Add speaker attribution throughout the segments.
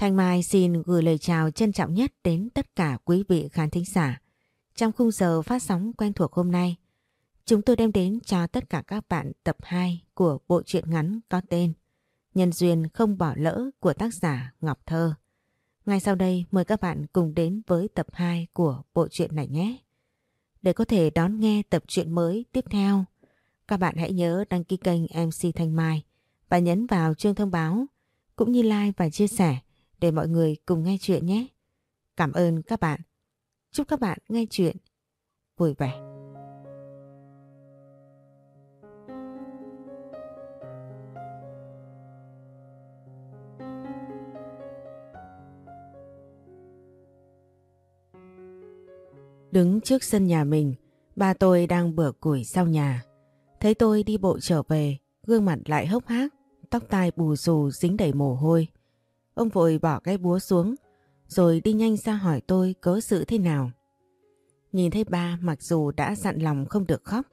Speaker 1: Thanh Mai xin gửi lời chào trân trọng nhất đến tất cả quý vị khán thính giả. Trong khung giờ phát sóng quen thuộc hôm nay, chúng tôi đem đến cho tất cả các bạn tập 2 của bộ truyện ngắn có tên Nhân duyên không bỏ lỡ của tác giả Ngọc Thơ. Ngay sau đây mời các bạn cùng đến với tập 2 của bộ truyện này nhé. Để có thể đón nghe tập truyện mới tiếp theo, các bạn hãy nhớ đăng ký kênh MC Thanh Mai và nhấn vào chuông thông báo cũng như like và chia sẻ để mọi người cùng nghe chuyện nhé. Cảm ơn các bạn. Chúc các bạn nghe chuyện vui vẻ. Đứng trước sân nhà mình, ba tôi đang bừa củi sau nhà. Thấy tôi đi bộ trở về, gương mặt lại hốc hác, tóc tai bù xù dính đầy mồ hôi. Ông vội bỏ cái búa xuống, rồi đi nhanh ra hỏi tôi cớ sự thế nào. Nhìn thấy ba mặc dù đã dặn lòng không được khóc,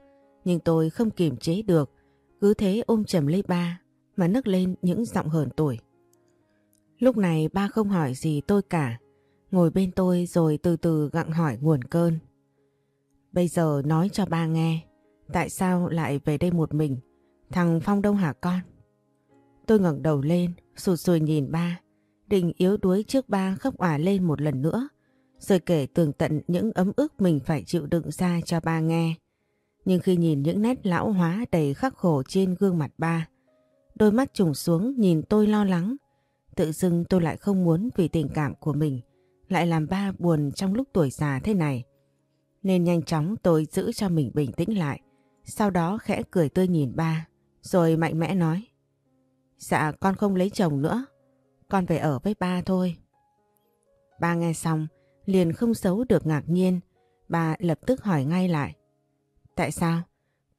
Speaker 1: nhưng tôi không kiềm chế được, cứ thế ôm chầm lấy ba mà nức lên những giọng hờn tuổi. Lúc này ba không hỏi gì tôi cả, ngồi bên tôi rồi từ từ gặng hỏi nguồn cơn. Bây giờ nói cho ba nghe, tại sao lại về đây một mình? Thằng Phong đâu hả con? Tôi ngẩng đầu lên, sụt sùi nhìn ba, đình yếu đuối trước ba khóc òa lên một lần nữa, rồi kể tường tận những ấm ức mình phải chịu đựng ra cho ba nghe. Nhưng khi nhìn những nét lão hóa đầy khắc khổ trên gương mặt ba, đôi mắt trùng xuống nhìn tôi lo lắng, tự dưng tôi lại không muốn vì tình cảm của mình lại làm ba buồn trong lúc tuổi già thế này. Nên nhanh chóng tôi giữ cho mình bình tĩnh lại, sau đó khẽ cười tươi nhìn ba, rồi mạnh mẽ nói. Dạ con không lấy chồng nữa, con về ở với ba thôi. Ba nghe xong, liền không xấu được ngạc nhiên, bà lập tức hỏi ngay lại. Tại sao?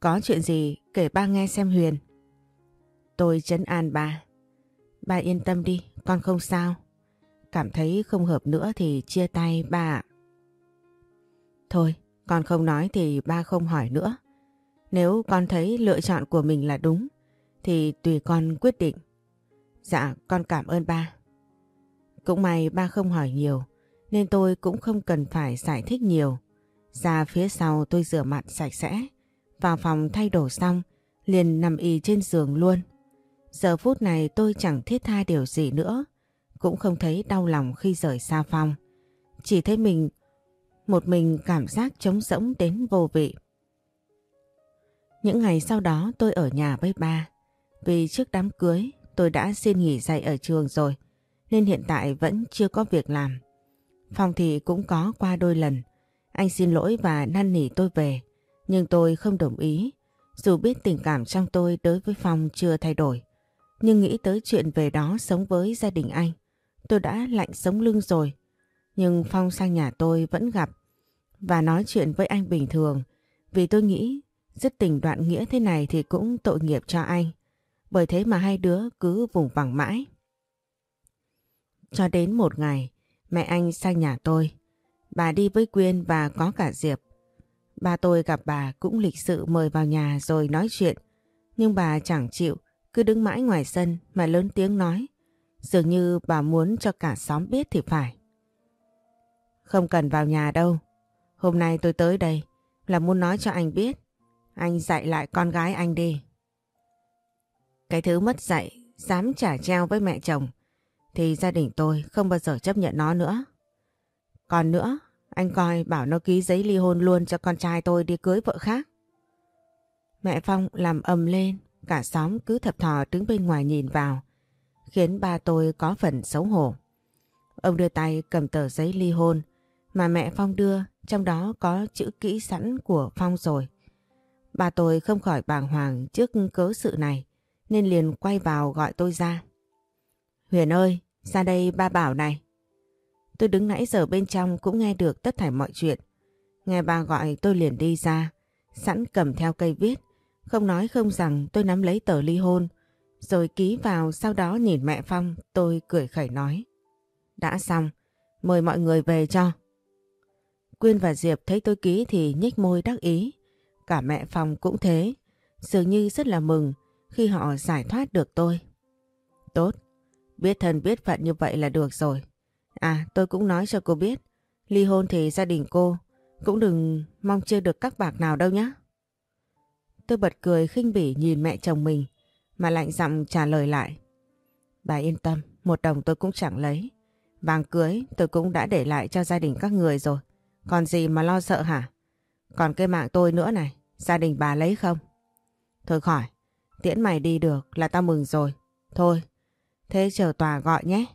Speaker 1: Có chuyện gì kể ba nghe xem Huyền. Tôi chấn an ba. Ba yên tâm đi, con không sao. Cảm thấy không hợp nữa thì chia tay ba Thôi, con không nói thì ba không hỏi nữa. Nếu con thấy lựa chọn của mình là đúng, thì tùy con quyết định. Dạ, con cảm ơn ba. Cũng may ba không hỏi nhiều, nên tôi cũng không cần phải giải thích nhiều. Ra phía sau tôi rửa mặt sạch sẽ, vào phòng thay đồ xong, liền nằm y trên giường luôn. Giờ phút này tôi chẳng thiết tha điều gì nữa, cũng không thấy đau lòng khi rời xa phòng Chỉ thấy mình, một mình cảm giác trống rỗng đến vô vị. Những ngày sau đó tôi ở nhà với ba. Vì trước đám cưới tôi đã xin nghỉ dạy ở trường rồi, nên hiện tại vẫn chưa có việc làm. Phong thì cũng có qua đôi lần. Anh xin lỗi và năn nỉ tôi về, nhưng tôi không đồng ý dù biết tình cảm trong tôi đối với Phong chưa thay đổi. Nhưng nghĩ tới chuyện về đó sống với gia đình anh, tôi đã lạnh sống lưng rồi. Nhưng Phong sang nhà tôi vẫn gặp và nói chuyện với anh bình thường, vì tôi nghĩ dứt tình đoạn nghĩa thế này thì cũng tội nghiệp cho anh. Bởi thế mà hai đứa cứ vùng vằng mãi. Cho đến một ngày, mẹ anh sang nhà tôi. Bà đi với Quyên và có cả Diệp. Ba tôi gặp bà cũng lịch sự mời vào nhà rồi nói chuyện. Nhưng bà chẳng chịu, cứ đứng mãi ngoài sân mà lớn tiếng nói. Dường như bà muốn cho cả xóm biết thì phải. Không cần vào nhà đâu. Hôm nay tôi tới đây là muốn nói cho anh biết. Anh dạy lại con gái anh đi. Cái thứ mất dạy, dám trả treo với mẹ chồng thì gia đình tôi không bao giờ chấp nhận nó nữa. Còn nữa, anh coi bảo nó ký giấy ly hôn luôn cho con trai tôi đi cưới vợ khác. Mẹ Phong làm ầm lên, cả xóm cứ thập thò đứng bên ngoài nhìn vào khiến ba tôi có phần xấu hổ. Ông đưa tay cầm tờ giấy ly hôn mà mẹ Phong đưa, trong đó có chữ kỹ sẵn của Phong rồi. Ba tôi không khỏi bàng hoàng trước cớ sự này, nên liền quay vào gọi tôi ra. Huyền ơi, ra đây ba bảo này. Tôi đứng nãy giờ bên trong cũng nghe được tất thảy mọi chuyện. Nghe ba gọi tôi liền đi ra, sẵn cầm theo cây viết, không nói không rằng tôi nắm lấy tờ ly hôn, rồi ký vào sau đó nhìn mẹ Phong tôi cười khẩy nói. Đã xong, mời mọi người về cho. Quyên và Diệp thấy tôi ký thì nhếch môi đắc ý. Cả mẹ Phong cũng thế, dường như rất là mừng khi họ giải thoát được tôi. Tốt, Biết thân biết phận như vậy là được rồi. À tôi cũng nói cho cô biết. Ly hôn thì gia đình cô cũng đừng mong chưa được các bạc nào đâu nhé. Tôi bật cười khinh bỉ nhìn mẹ chồng mình mà lạnh giọng trả lời lại. Bà yên tâm, một đồng tôi cũng chẳng lấy. Vàng cưới tôi cũng đã để lại cho gia đình các người rồi. Còn gì mà lo sợ hả? Còn cái mạng tôi nữa này, gia đình bà lấy không? Thôi khỏi, tiễn mày đi được là tao mừng rồi. Thôi, thế chờ tòa gọi nhé.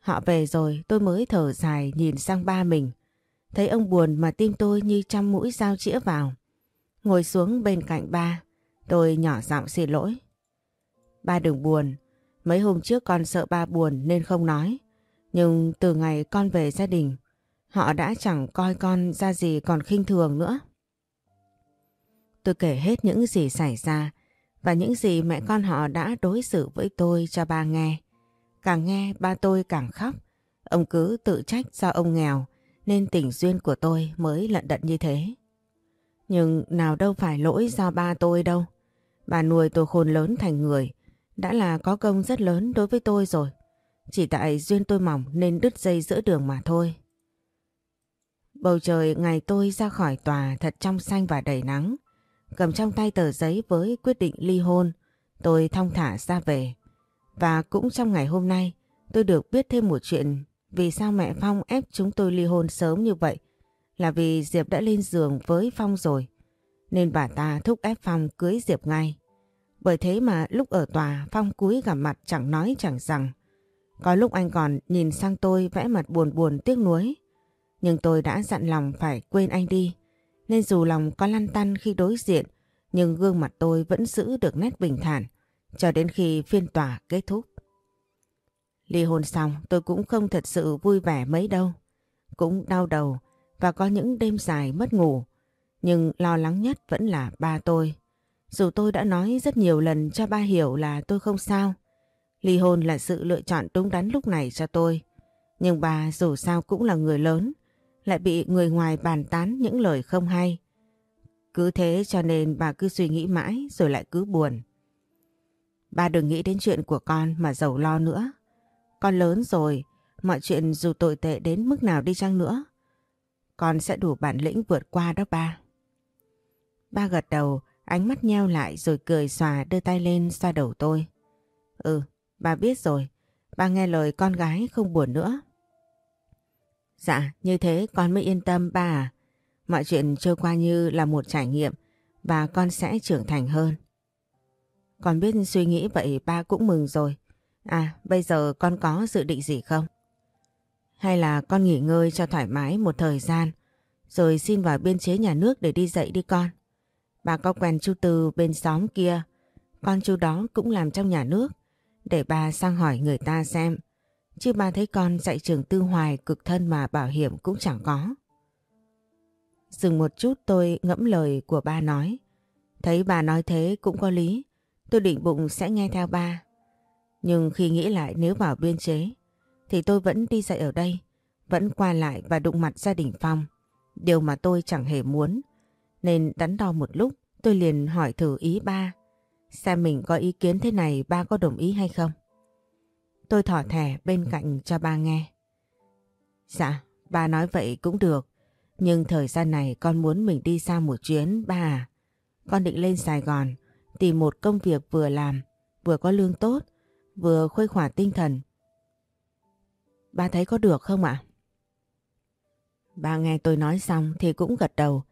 Speaker 1: Họ về rồi tôi mới thở dài nhìn sang ba mình. Thấy ông buồn mà tim tôi như trăm mũi dao chĩa vào. Ngồi xuống bên cạnh ba, tôi nhỏ giọng xin lỗi. Ba đừng buồn, mấy hôm trước con sợ ba buồn nên không nói. Nhưng từ ngày con về gia đình, họ đã chẳng coi con ra gì còn khinh thường nữa. Tôi kể hết những gì xảy ra và những gì mẹ con họ đã đối xử với tôi cho ba nghe. Càng nghe, ba tôi càng khóc. Ông cứ tự trách do ông nghèo, nên tình duyên của tôi mới lận đận như thế. Nhưng nào đâu phải lỗi do ba tôi đâu. Bà nuôi tôi khôn lớn thành người, đã là có công rất lớn đối với tôi rồi. Chỉ tại duyên tôi mỏng nên đứt dây giữa đường mà thôi. Bầu trời ngày tôi ra khỏi tòa thật trong xanh và đầy nắng. Cầm trong tay tờ giấy với quyết định ly hôn, tôi thong thả ra về. Và cũng trong ngày hôm nay, tôi được biết thêm một chuyện vì sao mẹ Phong ép chúng tôi ly hôn sớm như vậy. Là vì Diệp đã lên giường với Phong rồi. Nên bà ta thúc ép Phong cưới Diệp ngay. Bởi thế mà lúc ở tòa Phong cúi gặp mặt chẳng nói chẳng rằng. Có lúc anh còn nhìn sang tôi vẽ mặt buồn buồn tiếc nuối. Nhưng tôi đã dặn lòng phải quên anh đi. Nên dù lòng có lăn tăn khi đối diện, nhưng gương mặt tôi vẫn giữ được nét bình thản cho đến khi phiên tòa kết thúc. Ly hôn xong tôi cũng không thật sự vui vẻ mấy đâu. Cũng đau đầu và có những đêm dài mất ngủ. Nhưng lo lắng nhất vẫn là ba tôi. Dù tôi đã nói rất nhiều lần cho ba hiểu là tôi không sao. Ly hôn là sự lựa chọn đúng đắn lúc này cho tôi. Nhưng bà dù sao cũng là người lớn, lại bị người ngoài bàn tán những lời không hay. Cứ thế cho nên bà cứ suy nghĩ mãi rồi lại cứ buồn. Ba đừng nghĩ đến chuyện của con mà giàu lo nữa. Con lớn rồi, mọi chuyện dù tồi tệ đến mức nào đi chăng nữa, con sẽ đủ bản lĩnh vượt qua đó ba. Ba gật đầu, ánh mắt nheo lại rồi cười xòa đưa tay lên xoa đầu tôi. Ừ, ba biết rồi, ba nghe lời con gái không buồn nữa. Dạ, như thế con mới yên tâm ba à. Mọi chuyện trôi qua như là một trải nghiệm và con sẽ trưởng thành hơn. Con biết suy nghĩ vậy ba cũng mừng rồi. À, bây giờ con có dự định gì không? Hay là con nghỉ ngơi cho thoải mái một thời gian rồi xin vào biên chế nhà nước để đi dạy đi con. Bà có quen chú Từ bên xóm kia, con chú đó cũng làm trong nhà nước để bà sang hỏi người ta xem. Chứ bà thấy con dạy trường tư hoài cực thân mà bảo hiểm cũng chẳng có. Dừng một chút tôi ngẫm lời của ba nói. Thấy bà nói thế cũng có lý. Tôi định bụng sẽ nghe theo ba. Nhưng khi nghĩ lại nếu bảo biên chế, thì tôi vẫn đi dạy ở đây. Vẫn qua lại và đụng mặt gia đình Phong. Điều mà tôi chẳng hề muốn. Nên đắn đo một lúc, tôi liền hỏi thử ý ba. Xem mình có ý kiến thế này ba có đồng ý hay không? Tôi thỏ thẻ bên cạnh cho ba nghe. Dạ, ba nói vậy cũng được. Nhưng thời gian này con muốn mình đi xa một chuyến ba à. Con định lên Sài Gòn tìm một công việc vừa làm, vừa có lương tốt, vừa khuây khỏa tinh thần. Ba thấy có được không ạ? Ba nghe tôi nói xong thì cũng gật đầu,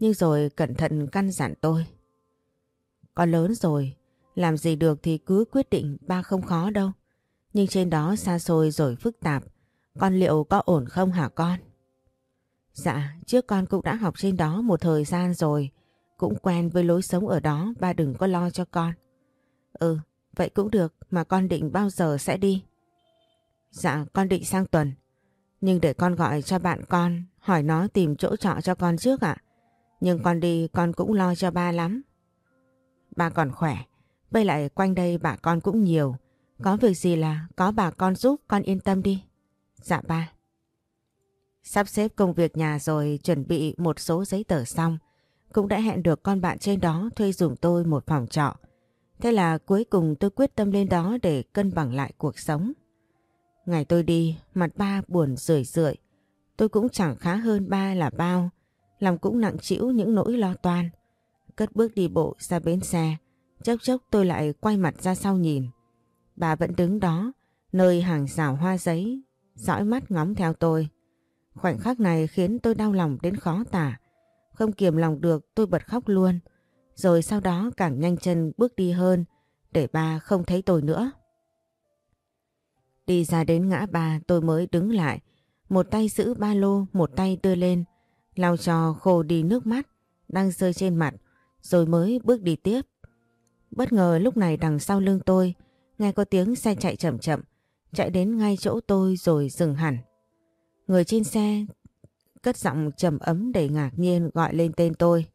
Speaker 1: nhưng rồi cẩn thận căn dặn tôi. Con lớn rồi, làm gì được thì cứ quyết định ba không khó đâu. Nhưng trên đó xa xôi rồi phức tạp, con liệu có ổn không hả con? Dạ, trước con cũng đã học trên đó một thời gian rồi, cũng quen với lối sống ở đó, ba đừng có lo cho con. Ừ, vậy cũng được, mà con định bao giờ sẽ đi? Dạ, con định sang tuần. Nhưng để con gọi cho bạn con, hỏi nó tìm chỗ trọ cho con trước ạ. Nhưng con đi con cũng lo cho ba lắm. Ba còn khỏe, với lại quanh đây bà con cũng nhiều. Có việc gì là có bà con giúp con yên tâm đi. Dạ ba. Sắp xếp công việc nhà rồi chuẩn bị một số giấy tờ xong. Cũng đã hẹn được con bạn trên đó thuê dùng tôi một phòng trọ. Thế là cuối cùng tôi quyết tâm lên đó để cân bằng lại cuộc sống. Ngày tôi đi, mặt ba buồn rười rượi. Tôi cũng chẳng khá hơn ba là bao. Lòng cũng nặng chịu những nỗi lo toan. Cất bước đi bộ ra bến xe. Chốc chốc tôi lại quay mặt ra sau nhìn. Bà vẫn đứng đó, nơi hàng rào hoa giấy, dõi mắt ngóng theo tôi. Khoảnh khắc này khiến tôi đau lòng đến khó tả. Không kiềm lòng được tôi bật khóc luôn. Rồi sau đó càng nhanh chân bước đi hơn để ba không thấy tôi nữa. Đi ra đến ngã ba tôi mới đứng lại. Một tay giữ ba lô, một tay đưa lên. Lau trò khô đi nước mắt đang rơi trên mặt rồi mới bước đi tiếp. Bất ngờ lúc này đằng sau lưng tôi nghe có tiếng xe chạy chậm chậm chạy đến ngay chỗ tôi rồi dừng hẳn. Người trên xe cất giọng trầm ấm đầy ngạc nhiên gọi lên tên tôi.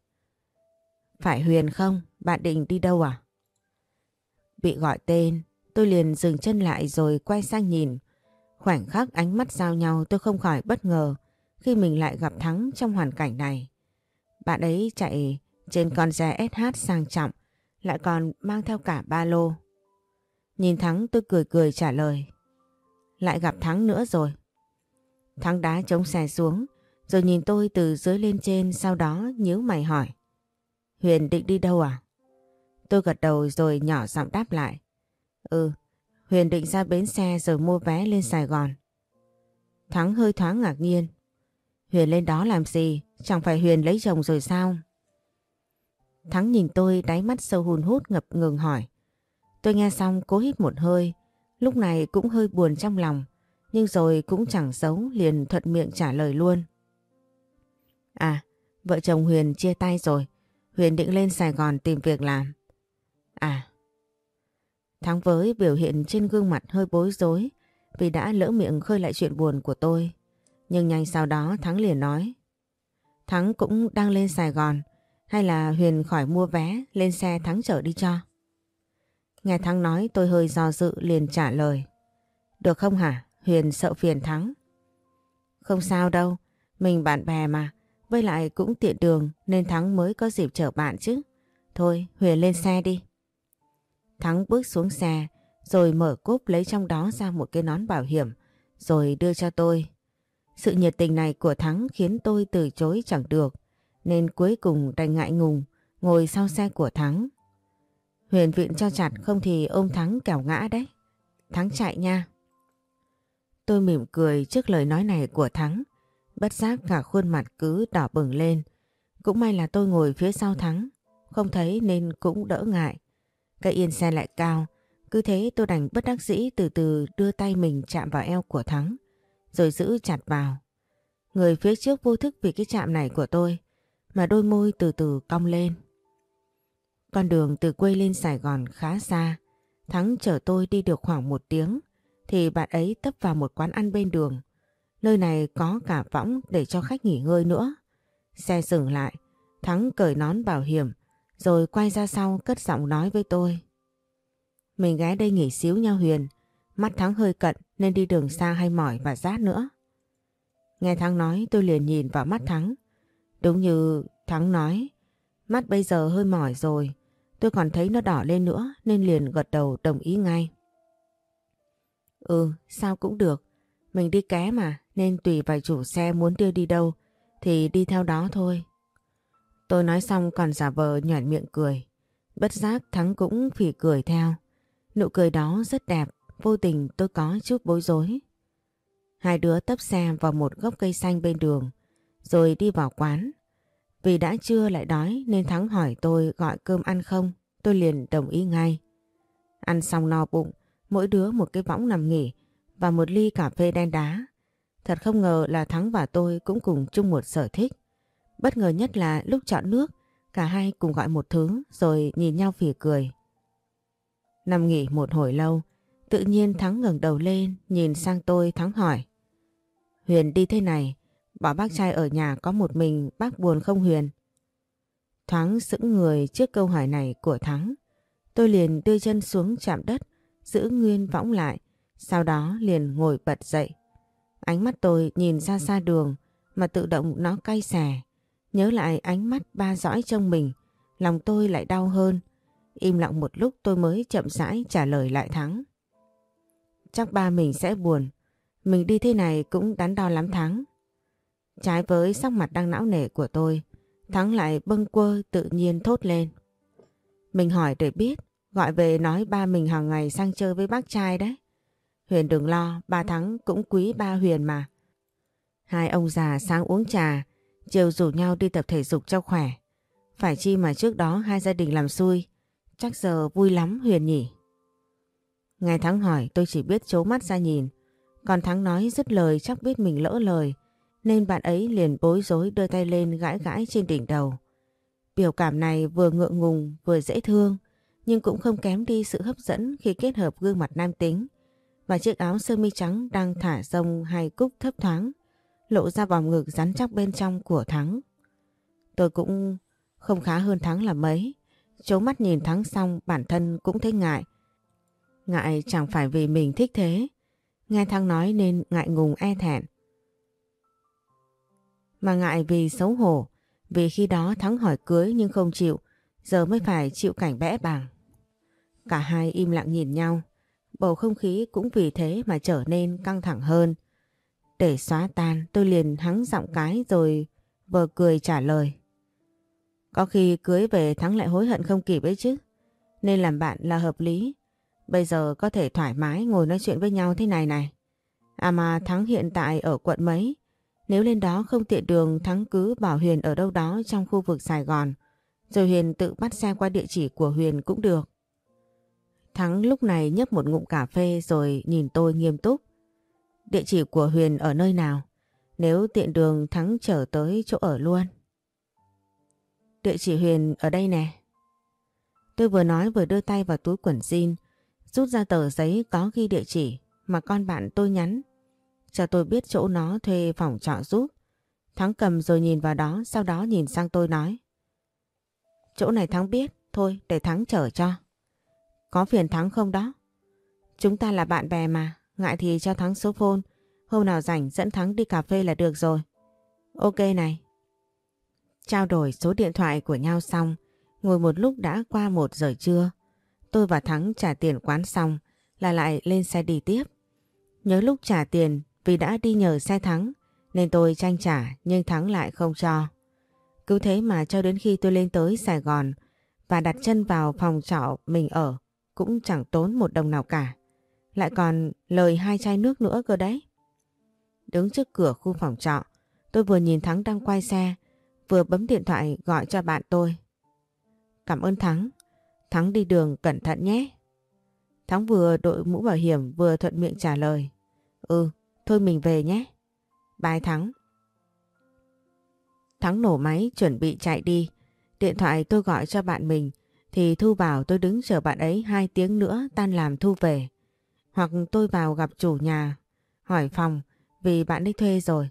Speaker 1: Phải Huyền không? Bạn định đi đâu à? Bị gọi tên, tôi liền dừng chân lại rồi quay sang nhìn. Khoảnh khắc ánh mắt giao nhau tôi không khỏi bất ngờ khi mình lại gặp Thắng trong hoàn cảnh này. Bạn ấy chạy trên con xe SH sang trọng, lại còn mang theo cả ba lô. Nhìn Thắng tôi cười cười trả lời. Lại gặp Thắng nữa rồi. Thắng đá chống xe xuống, rồi nhìn tôi từ dưới lên trên sau đó nhíu mày hỏi. Huyền định đi đâu à? Tôi gật đầu rồi nhỏ giọng đáp lại. Ừ, Huyền định ra bến xe rồi mua vé lên Sài Gòn. Thắng hơi thoáng ngạc nhiên. Huyền lên đó làm gì? Chẳng phải Huyền lấy chồng rồi sao? Thắng nhìn tôi đáy mắt sâu hùn hút ngập ngừng hỏi. Tôi nghe xong cố hít một hơi, lúc này cũng hơi buồn trong lòng, nhưng rồi cũng chẳng giấu liền thuận miệng trả lời luôn. À, vợ chồng Huyền chia tay rồi, Huyền định lên Sài Gòn tìm việc làm. À. Thắng với biểu hiện trên gương mặt hơi bối rối vì đã lỡ miệng khơi lại chuyện buồn của tôi. Nhưng nhanh sau đó Thắng liền nói. Thắng cũng đang lên Sài Gòn hay là Huyền khỏi mua vé lên xe Thắng chở đi cho. Nghe Thắng nói tôi hơi do dự liền trả lời. Được không hả? Huyền sợ phiền Thắng. Không sao đâu, mình bạn bè mà. Với lại cũng tiện đường nên Thắng mới có dịp chở bạn chứ. Thôi Huyền lên xe đi. Thắng bước xuống xe rồi mở cốp lấy trong đó ra một cái nón bảo hiểm rồi đưa cho tôi. Sự nhiệt tình này của Thắng khiến tôi từ chối chẳng được nên cuối cùng đành ngại ngùng ngồi sau xe của Thắng. Huyền viện cho chặt, không thì ôm Thắng kẻo ngã đấy. Thắng chạy nha. Tôi mỉm cười trước lời nói này của Thắng Bất giác cả khuôn mặt cứ đỏ bừng lên. Cũng may là tôi ngồi phía sau Thắng. Không thấy nên cũng đỡ ngại. Cái yên xe lại cao. Cứ thế tôi đành bất đắc dĩ từ từ đưa tay mình chạm vào eo của Thắng. Rồi giữ chặt vào. Người phía trước vô thức vì cái chạm này của tôi. Mà đôi môi từ từ cong lên. Con đường từ quê lên Sài Gòn khá xa. Thắng chở tôi đi được khoảng một tiếng. Thì bạn ấy tấp vào một quán ăn bên đường. Nơi này có cả võng để cho khách nghỉ ngơi nữa. Xe dừng lại, Thắng cởi nón bảo hiểm, rồi quay ra sau cất giọng nói với tôi. Mình ghé đây nghỉ xíu nha Huyền, mắt Thắng hơi cận nên đi đường xa hay mỏi và rát nữa. Nghe Thắng nói tôi liền nhìn vào mắt Thắng. Đúng như Thắng nói, mắt bây giờ hơi mỏi rồi, tôi còn thấy nó đỏ lên nữa nên liền gật đầu đồng ý ngay. Ừ, sao cũng được, mình đi ké mà nên tùy vào chủ xe muốn đưa đi đâu thì đi theo đó thôi. Tôi nói xong còn giả vờ nhoẻn miệng cười. Bất giác Thắng cũng phỉ cười theo. Nụ cười đó rất đẹp, vô tình tôi có chút bối rối. Hai đứa tấp xe vào một gốc cây xanh bên đường, rồi đi vào quán. Vì đã trưa lại đói nên Thắng hỏi tôi gọi cơm ăn không, tôi liền đồng ý ngay. Ăn xong no bụng, mỗi đứa một cái võng nằm nghỉ và một ly cà phê đen đá. Thật không ngờ là Thắng và tôi cũng cùng chung một sở thích. Bất ngờ nhất là lúc chọn nước, cả hai cùng gọi một thứ rồi nhìn nhau phỉ cười. Nằm nghỉ một hồi lâu, tự nhiên Thắng ngẩng đầu lên nhìn sang tôi Thắng hỏi. Huyền đi thế này, bảo bác trai ở nhà có một mình bác buồn không Huyền? Thoáng sững người trước câu hỏi này của Thắng. Tôi liền đưa chân xuống chạm đất, giữ nguyên võng lại, sau đó liền ngồi bật dậy. Ánh mắt tôi nhìn ra xa đường mà tự động nó cay xè. Nhớ lại ánh mắt ba dõi trong mình, lòng tôi lại đau hơn. Im lặng một lúc tôi mới chậm rãi trả lời lại Thắng. Chắc ba mình sẽ buồn. Mình đi thế này cũng đắn đo lắm Thắng. Trái với sắc mặt đang não nề của tôi, Thắng lại bâng quơ tự nhiên thốt lên. Mình hỏi để biết, gọi về nói ba mình hàng ngày sang chơi với bác trai đấy. Huyền đừng lo, ba Thắng cũng quý ba Huyền mà. Hai ông già sáng uống trà, chiều rủ nhau đi tập thể dục cho khỏe. Phải chi mà trước đó hai gia đình làm xui, chắc giờ vui lắm Huyền nhỉ. Ngày Thắng hỏi tôi chỉ biết chố mắt ra nhìn, còn Thắng nói dứt lời chắc biết mình lỡ lời, nên bạn ấy liền bối rối đưa tay lên gãi gãi trên đỉnh đầu. Biểu cảm này vừa ngượng ngùng vừa dễ thương, nhưng cũng không kém đi sự hấp dẫn khi kết hợp gương mặt nam tính và chiếc áo sơ mi trắng đang thả rông hai cúc thấp thoáng, lộ ra vòng ngực rắn chắc bên trong của Thắng. Tôi cũng không khá hơn Thắng là mấy, chố mắt nhìn Thắng xong bản thân cũng thấy ngại. Ngại chẳng phải vì mình thích thế, nghe Thắng nói nên ngại ngùng e thẹn. Mà ngại vì xấu hổ, vì khi đó Thắng hỏi cưới nhưng không chịu, giờ mới phải chịu cảnh bẽ bàng. Cả hai im lặng nhìn nhau, bầu không khí cũng vì thế mà trở nên căng thẳng hơn. Để xóa tan tôi liền hắng giọng cái rồi vờ cười trả lời. Có khi cưới về Thắng lại hối hận không kịp ấy chứ. Nên làm bạn là hợp lý. Bây giờ có thể thoải mái ngồi nói chuyện với nhau thế này này. À mà Thắng hiện tại ở quận mấy? Nếu lên đó không tiện đường Thắng cứ bảo Huyền ở đâu đó trong khu vực Sài Gòn. Rồi Huyền tự bắt xe qua địa chỉ của Huyền cũng được. Thắng lúc này nhấp một ngụm cà phê rồi nhìn tôi nghiêm túc. Địa chỉ của Huyền ở nơi nào? Nếu tiện đường Thắng trở tới chỗ ở luôn. Địa chỉ Huyền ở đây nè. Tôi vừa nói vừa đưa tay vào túi quần jean, rút ra tờ giấy có ghi địa chỉ mà con bạn tôi nhắn. Cho tôi biết chỗ nó thuê phòng trọ giúp. Thắng cầm rồi nhìn vào đó, sau đó nhìn sang tôi nói. Chỗ này Thắng biết, thôi để Thắng chở cho. Có phiền Thắng không đó? Chúng ta là bạn bè mà, ngại thì cho Thắng số phone. Hôm nào rảnh dẫn Thắng đi cà phê là được rồi. Ok này. Trao đổi số điện thoại của nhau xong, ngồi một lúc đã qua một giờ trưa. Tôi và Thắng trả tiền quán xong là lại lên xe đi tiếp. Nhớ lúc trả tiền vì đã đi nhờ xe Thắng nên tôi tranh trả nhưng Thắng lại không cho. Cứ thế mà cho đến khi tôi lên tới Sài Gòn và đặt chân vào phòng trọ mình ở cũng chẳng tốn một đồng nào cả. Lại còn lời hai chai nước nữa cơ đấy. Đứng trước cửa khu phòng trọ, tôi vừa nhìn Thắng đang quay xe, vừa bấm điện thoại gọi cho bạn tôi. Cảm ơn Thắng. Thắng đi đường cẩn thận nhé. Thắng vừa đội mũ bảo hiểm vừa thuận miệng trả lời. Ừ, thôi mình về nhé. Bye Thắng. Thắng nổ máy chuẩn bị chạy đi. Điện thoại tôi gọi cho bạn mình thì Thu bảo tôi đứng chờ bạn ấy hai tiếng nữa tan làm Thu về. Hoặc tôi vào gặp chủ nhà, hỏi phòng vì bạn ấy thuê rồi.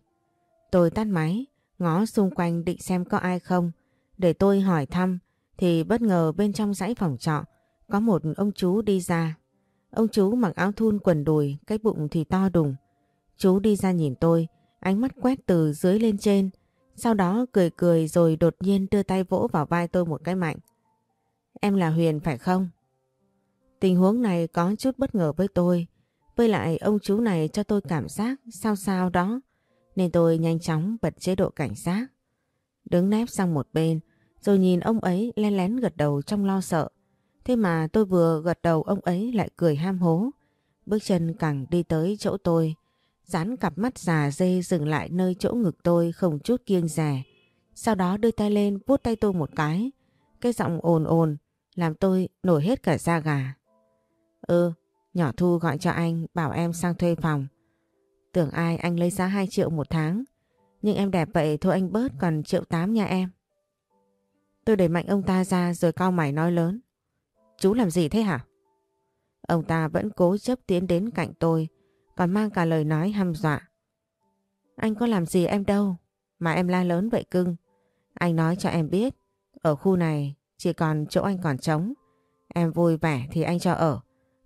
Speaker 1: Tôi tắt máy, ngó xung quanh định xem có ai không. Để tôi hỏi thăm thì bất ngờ bên trong dãy phòng trọ có một ông chú đi ra. Ông chú mặc áo thun quần đùi, cái bụng thì to đùng. Chú đi ra nhìn tôi, ánh mắt quét từ dưới lên trên. Sau đó cười cười rồi đột nhiên đưa tay vỗ vào vai tôi một cái mạnh. Em là Huyền phải không? Tình huống này có chút bất ngờ với tôi. Với lại ông chú này cho tôi cảm giác sao sao đó. Nên tôi nhanh chóng bật chế độ cảnh giác. Đứng nép sang một bên rồi nhìn ông ấy len lén gật đầu trong lo sợ. Thế mà tôi vừa gật đầu ông ấy lại cười ham hố. Bước chân càng đi tới chỗ tôi. Dán cặp mắt già dê dừng lại nơi chỗ ngực tôi không chút kiêng rẻ. Sau đó đưa tay lên vuốt tay tôi một cái. Cái giọng ồn ồn làm tôi nổi hết cả da gà. Ừ, nhỏ Thu gọi cho anh bảo em sang thuê phòng. Tưởng ai anh lấy giá 2 triệu một tháng. Nhưng em đẹp vậy thôi anh bớt còn triệu 8 nha em. Tôi đẩy mạnh ông ta ra rồi cao mày nói lớn. Chú làm gì thế hả? Ông ta vẫn cố chấp tiến đến cạnh tôi, còn mang cả lời nói hăm dọa. Anh có làm gì em đâu, mà em la lớn vậy cưng. Anh nói cho em biết, ở khu này chỉ còn chỗ anh còn trống. Em vui vẻ thì anh cho ở,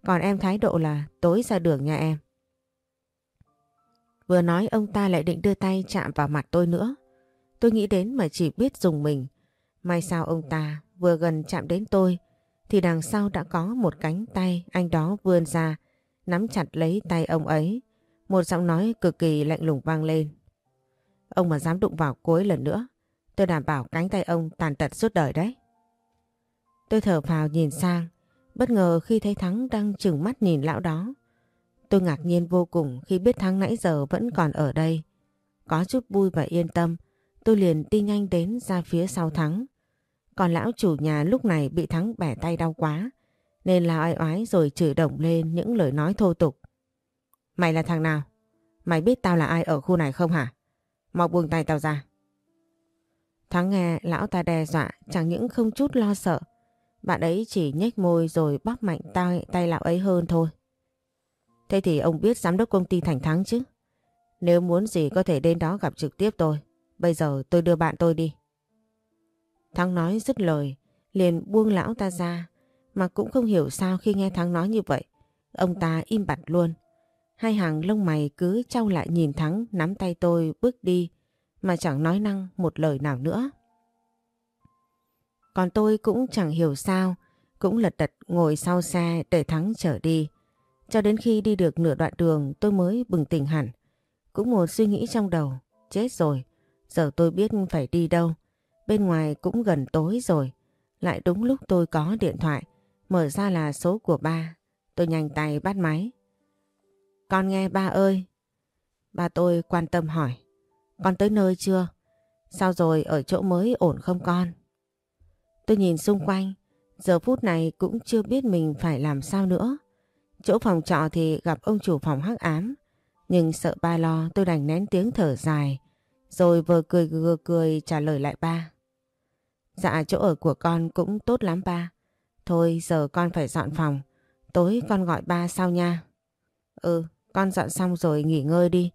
Speaker 1: còn em thái độ là tối ra đường nha em. Vừa nói ông ta lại định đưa tay chạm vào mặt tôi nữa. Tôi nghĩ đến mà chỉ biết dùng mình. May sao ông ta vừa gần chạm đến tôi thì đằng sau đã có một cánh tay anh đó vươn ra, nắm chặt lấy tay ông ấy. Một giọng nói cực kỳ lạnh lùng vang lên. Ông mà dám đụng vào cuối lần nữa, tôi đảm bảo cánh tay ông tàn tật suốt đời đấy. Tôi thở phào nhìn sang, bất ngờ khi thấy Thắng đang chừng mắt nhìn lão đó. Tôi ngạc nhiên vô cùng khi biết Thắng nãy giờ vẫn còn ở đây. Có chút vui và yên tâm, tôi liền đi nhanh đến ra phía sau Thắng. Còn lão chủ nhà lúc này bị Thắng bẻ tay đau quá, nên là oai oái rồi chửi đồng lên những lời nói thô tục. Mày là thằng nào? Mày biết tao là ai ở khu này không hả? Mau buông tay tao ra. Thắng nghe lão ta đe dọa chẳng những không chút lo sợ. Bạn ấy chỉ nhếch môi rồi bóp mạnh tay, tay lão ấy hơn thôi. Thế thì ông biết giám đốc công ty Thành Thắng chứ? Nếu muốn gì có thể đến đó gặp trực tiếp tôi. Bây giờ tôi đưa bạn tôi đi. Thắng nói dứt lời, liền buông lão ta ra. Mà cũng không hiểu sao khi nghe Thắng nói như vậy. Ông ta im bặt luôn. Hai hàng lông mày cứ trao lại nhìn Thắng nắm tay tôi bước đi mà chẳng nói năng một lời nào nữa. Còn tôi cũng chẳng hiểu sao, cũng lật đật ngồi sau xe để Thắng chở đi. Cho đến khi đi được nửa đoạn đường tôi mới bừng tỉnh hẳn. Cũng một suy nghĩ trong đầu, chết rồi, giờ tôi biết phải đi đâu. Bên ngoài cũng gần tối rồi, lại đúng lúc tôi có điện thoại, mở ra là số của ba. Tôi nhanh tay bắt máy. Con nghe ba ơi. Ba tôi quan tâm hỏi. Con tới nơi chưa? Sao rồi ở chỗ mới ổn không con? Tôi nhìn xung quanh, giờ phút này cũng chưa biết mình phải làm sao nữa. Chỗ phòng trọ thì gặp ông chủ phòng hắc ám, nhưng sợ ba lo tôi đành nén tiếng thở dài, rồi vừa cười vừa cười trả lời lại ba. Dạ chỗ ở của con cũng tốt lắm ba. Thôi giờ con phải dọn phòng, tối con gọi ba sau nha. Ừ, con dọn xong rồi nghỉ ngơi đi,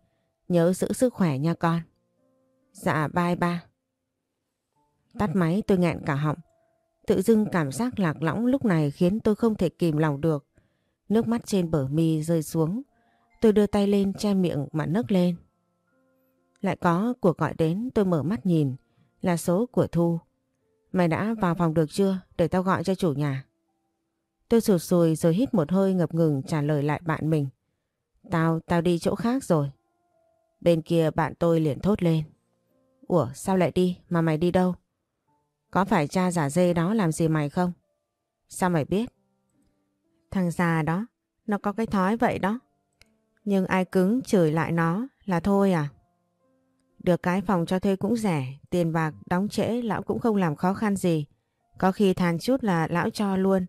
Speaker 1: nhớ giữ sức khỏe nha con. Dạ bye ba. Tắt máy tôi nghẹn cả họng. Tự dưng cảm giác lạc lõng lúc này khiến tôi không thể kìm lòng được. Nước mắt trên bờ mi rơi xuống. Tôi đưa tay lên che miệng mà nấc lên. Lại có cuộc gọi đến tôi mở mắt nhìn là số của Thu. Mày đã vào phòng được chưa để tao gọi cho chủ nhà? Tôi sụt sùi rồi hít một hơi ngập ngừng trả lời lại bạn mình. Tao, tao đi chỗ khác rồi. Bên kia bạn tôi liền thốt lên. Ủa sao lại đi mà mày đi đâu? Có phải cha giả dê đó làm gì mày không? Sao mày biết? Thằng già đó, nó có cái thói vậy đó. Nhưng ai cứng chửi lại nó là thôi à? Được cái phòng cho thuê cũng rẻ, tiền bạc đóng trễ lão cũng không làm khó khăn gì. Có khi than chút là lão cho luôn.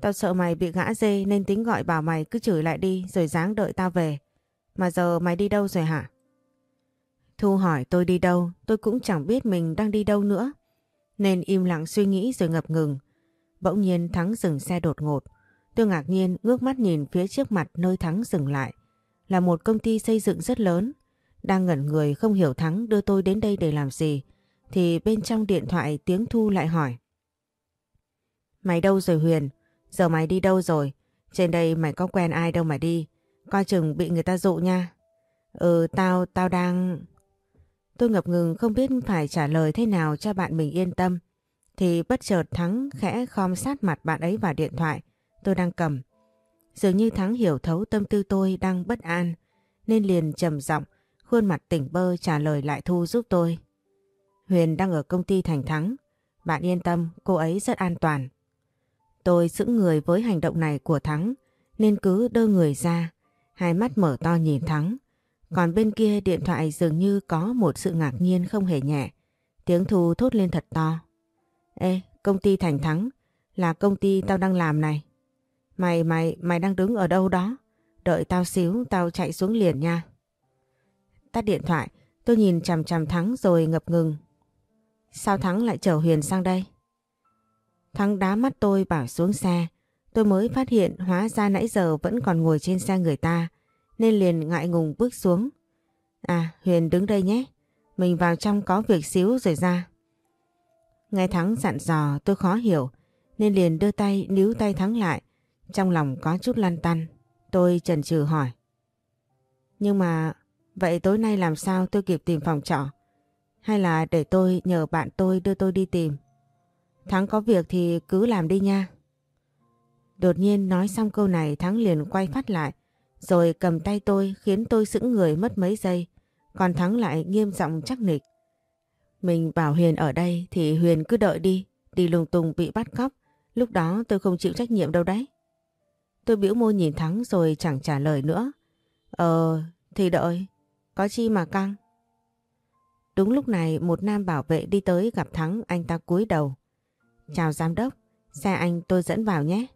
Speaker 1: Tao sợ mày bị gã dê nên tính gọi bảo mày cứ chửi lại đi rồi dáng đợi tao về. Mà giờ mày đi đâu rồi hả? Thu hỏi tôi đi đâu, tôi cũng chẳng biết mình đang đi đâu nữa. Nên im lặng suy nghĩ rồi ngập ngừng. Bỗng nhiên Thắng dừng xe đột ngột. Tôi ngạc nhiên ngước mắt nhìn phía trước mặt nơi Thắng dừng lại. Là một công ty xây dựng rất lớn. Đang ngẩn người không hiểu Thắng đưa tôi đến đây để làm gì. Thì bên trong điện thoại tiếng Thu lại hỏi. Mày đâu rồi Huyền? Giờ mày đi đâu rồi? Trên đây mày có quen ai đâu mà đi. Coi chừng bị người ta dụ nha. Ừ tao, tao đang... Tôi ngập ngừng không biết phải trả lời thế nào cho bạn mình yên tâm. Thì bất chợt Thắng khẽ khom sát mặt bạn ấy vào điện thoại tôi đang cầm. Dường như Thắng hiểu thấu tâm tư tôi đang bất an nên liền trầm giọng khuôn mặt tỉnh bơ trả lời lại Thu giúp tôi. Huyền đang ở công ty Thành Thắng. Bạn yên tâm, cô ấy rất an toàn. Tôi giữ người với hành động này của Thắng nên cứ đơ người ra, hai mắt mở to nhìn Thắng. Còn bên kia điện thoại dường như có một sự ngạc nhiên không hề nhẹ. Tiếng Thu thốt lên thật to. Ê, công ty Thành Thắng là công ty tao đang làm này. Mày, mày, mày đang đứng ở đâu đó? Đợi tao xíu, tao chạy xuống liền nha. Tắt điện thoại, tôi nhìn chằm chằm Thắng rồi ngập ngừng. Sao Thắng lại chở Huyền sang đây? Thắng đá mắt tôi bảo xuống xe. Tôi mới phát hiện hóa ra nãy giờ vẫn còn ngồi trên xe người ta nên liền ngại ngùng bước xuống. À Huyền đứng đây nhé, mình vào trong có việc xíu rồi ra. Nghe Thắng dặn dò tôi khó hiểu nên liền đưa tay níu tay Thắng lại. Trong lòng có chút lăn tăn, tôi chần chừ hỏi. Nhưng mà vậy tối nay làm sao tôi kịp tìm phòng trọ? Hay là để tôi nhờ bạn tôi đưa tôi đi tìm? Thắng có việc thì cứ làm đi nha. Đột nhiên nói xong câu này Thắng liền quay phát lại, rồi cầm tay tôi khiến tôi sững người mất mấy giây. Còn Thắng lại nghiêm giọng chắc nịch. Mình bảo Huyền ở đây thì Huyền cứ đợi đi, đi lung tung bị bắt cóc. Lúc đó tôi không chịu trách nhiệm đâu đấy. Tôi biểu môi nhìn Thắng rồi chẳng trả lời nữa. Ờ, thì đợi. Có chi mà căng. Đúng lúc này một nam bảo vệ đi tới gặp Thắng anh ta cúi đầu. Chào giám đốc, xe anh tôi dẫn vào nhé.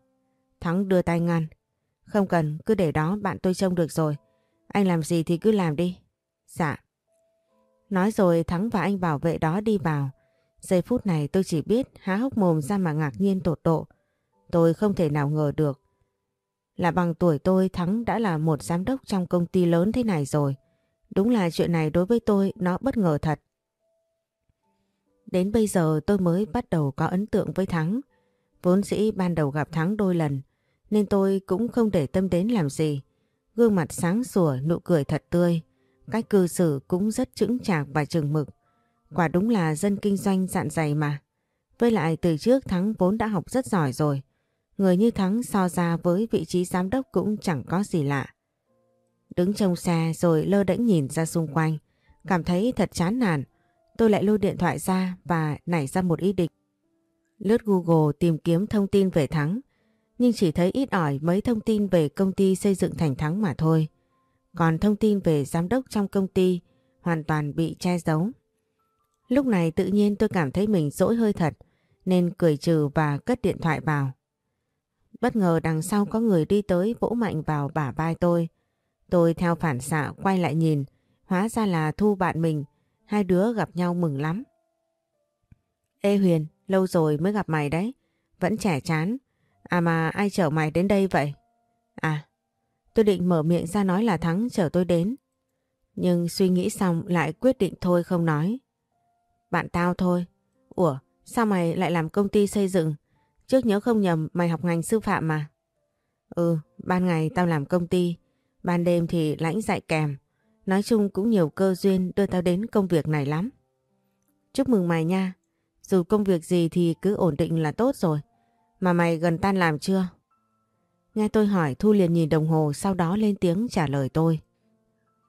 Speaker 1: Thắng đưa tay ngăn. Không cần, cứ để đó bạn tôi trông được rồi. Anh làm gì thì cứ làm đi. Dạ. Nói rồi Thắng và anh bảo vệ đó đi vào. Giây phút này tôi chỉ biết há hốc mồm ra mà ngạc nhiên tột độ. Tôi không thể nào ngờ được. Là bằng tuổi tôi Thắng đã là một giám đốc trong công ty lớn thế này rồi. Đúng là chuyện này đối với tôi nó bất ngờ thật. Đến bây giờ tôi mới bắt đầu có ấn tượng với Thắng. Vốn dĩ ban đầu gặp Thắng đôi lần nên tôi cũng không để tâm đến làm gì. Gương mặt sáng sủa, nụ cười thật tươi. Cách cư xử cũng rất chững chạc và chừng mực. Quả đúng là dân kinh doanh dạn dày mà. Với lại từ trước Thắng vốn đã học rất giỏi rồi. Người như Thắng so ra với vị trí giám đốc cũng chẳng có gì lạ. Đứng trong xe rồi lơ đễnh nhìn ra xung quanh. Cảm thấy thật chán nản. Tôi lại lôi điện thoại ra và nảy ra một ý định. Lướt Google tìm kiếm thông tin về Thắng. Nhưng chỉ thấy ít ỏi mấy thông tin về công ty xây dựng thành Thắng mà thôi. Còn thông tin về giám đốc trong công ty hoàn toàn bị che giấu. Lúc này tự nhiên tôi cảm thấy mình dỗi hơi thật, nên cười trừ và cất điện thoại vào. Bất ngờ đằng sau có người đi tới vỗ mạnh vào bả vai tôi. Tôi theo phản xạ quay lại nhìn, hóa ra là Thu bạn mình, hai đứa gặp nhau mừng lắm. Ê Huyền, lâu rồi mới gặp mày đấy, vẫn trẻ chán. À mà ai chở mày đến đây vậy? À, tôi định mở miệng ra nói là Thắng chở tôi đến. Nhưng suy nghĩ xong lại quyết định thôi không nói. Bạn tao thôi. Ủa, sao mày lại làm công ty xây dựng? Trước nhớ không nhầm mày học ngành sư phạm mà. Ừ, ban ngày tao làm công ty, ban đêm thì lãnh dạy kèm. Nói chung cũng nhiều cơ duyên đưa tao đến công việc này lắm. Chúc mừng mày nha. Dù công việc gì thì cứ ổn định là tốt rồi. Mà mày gần tan làm chưa? Nghe tôi hỏi Thu liền nhìn đồng hồ sau đó lên tiếng trả lời tôi.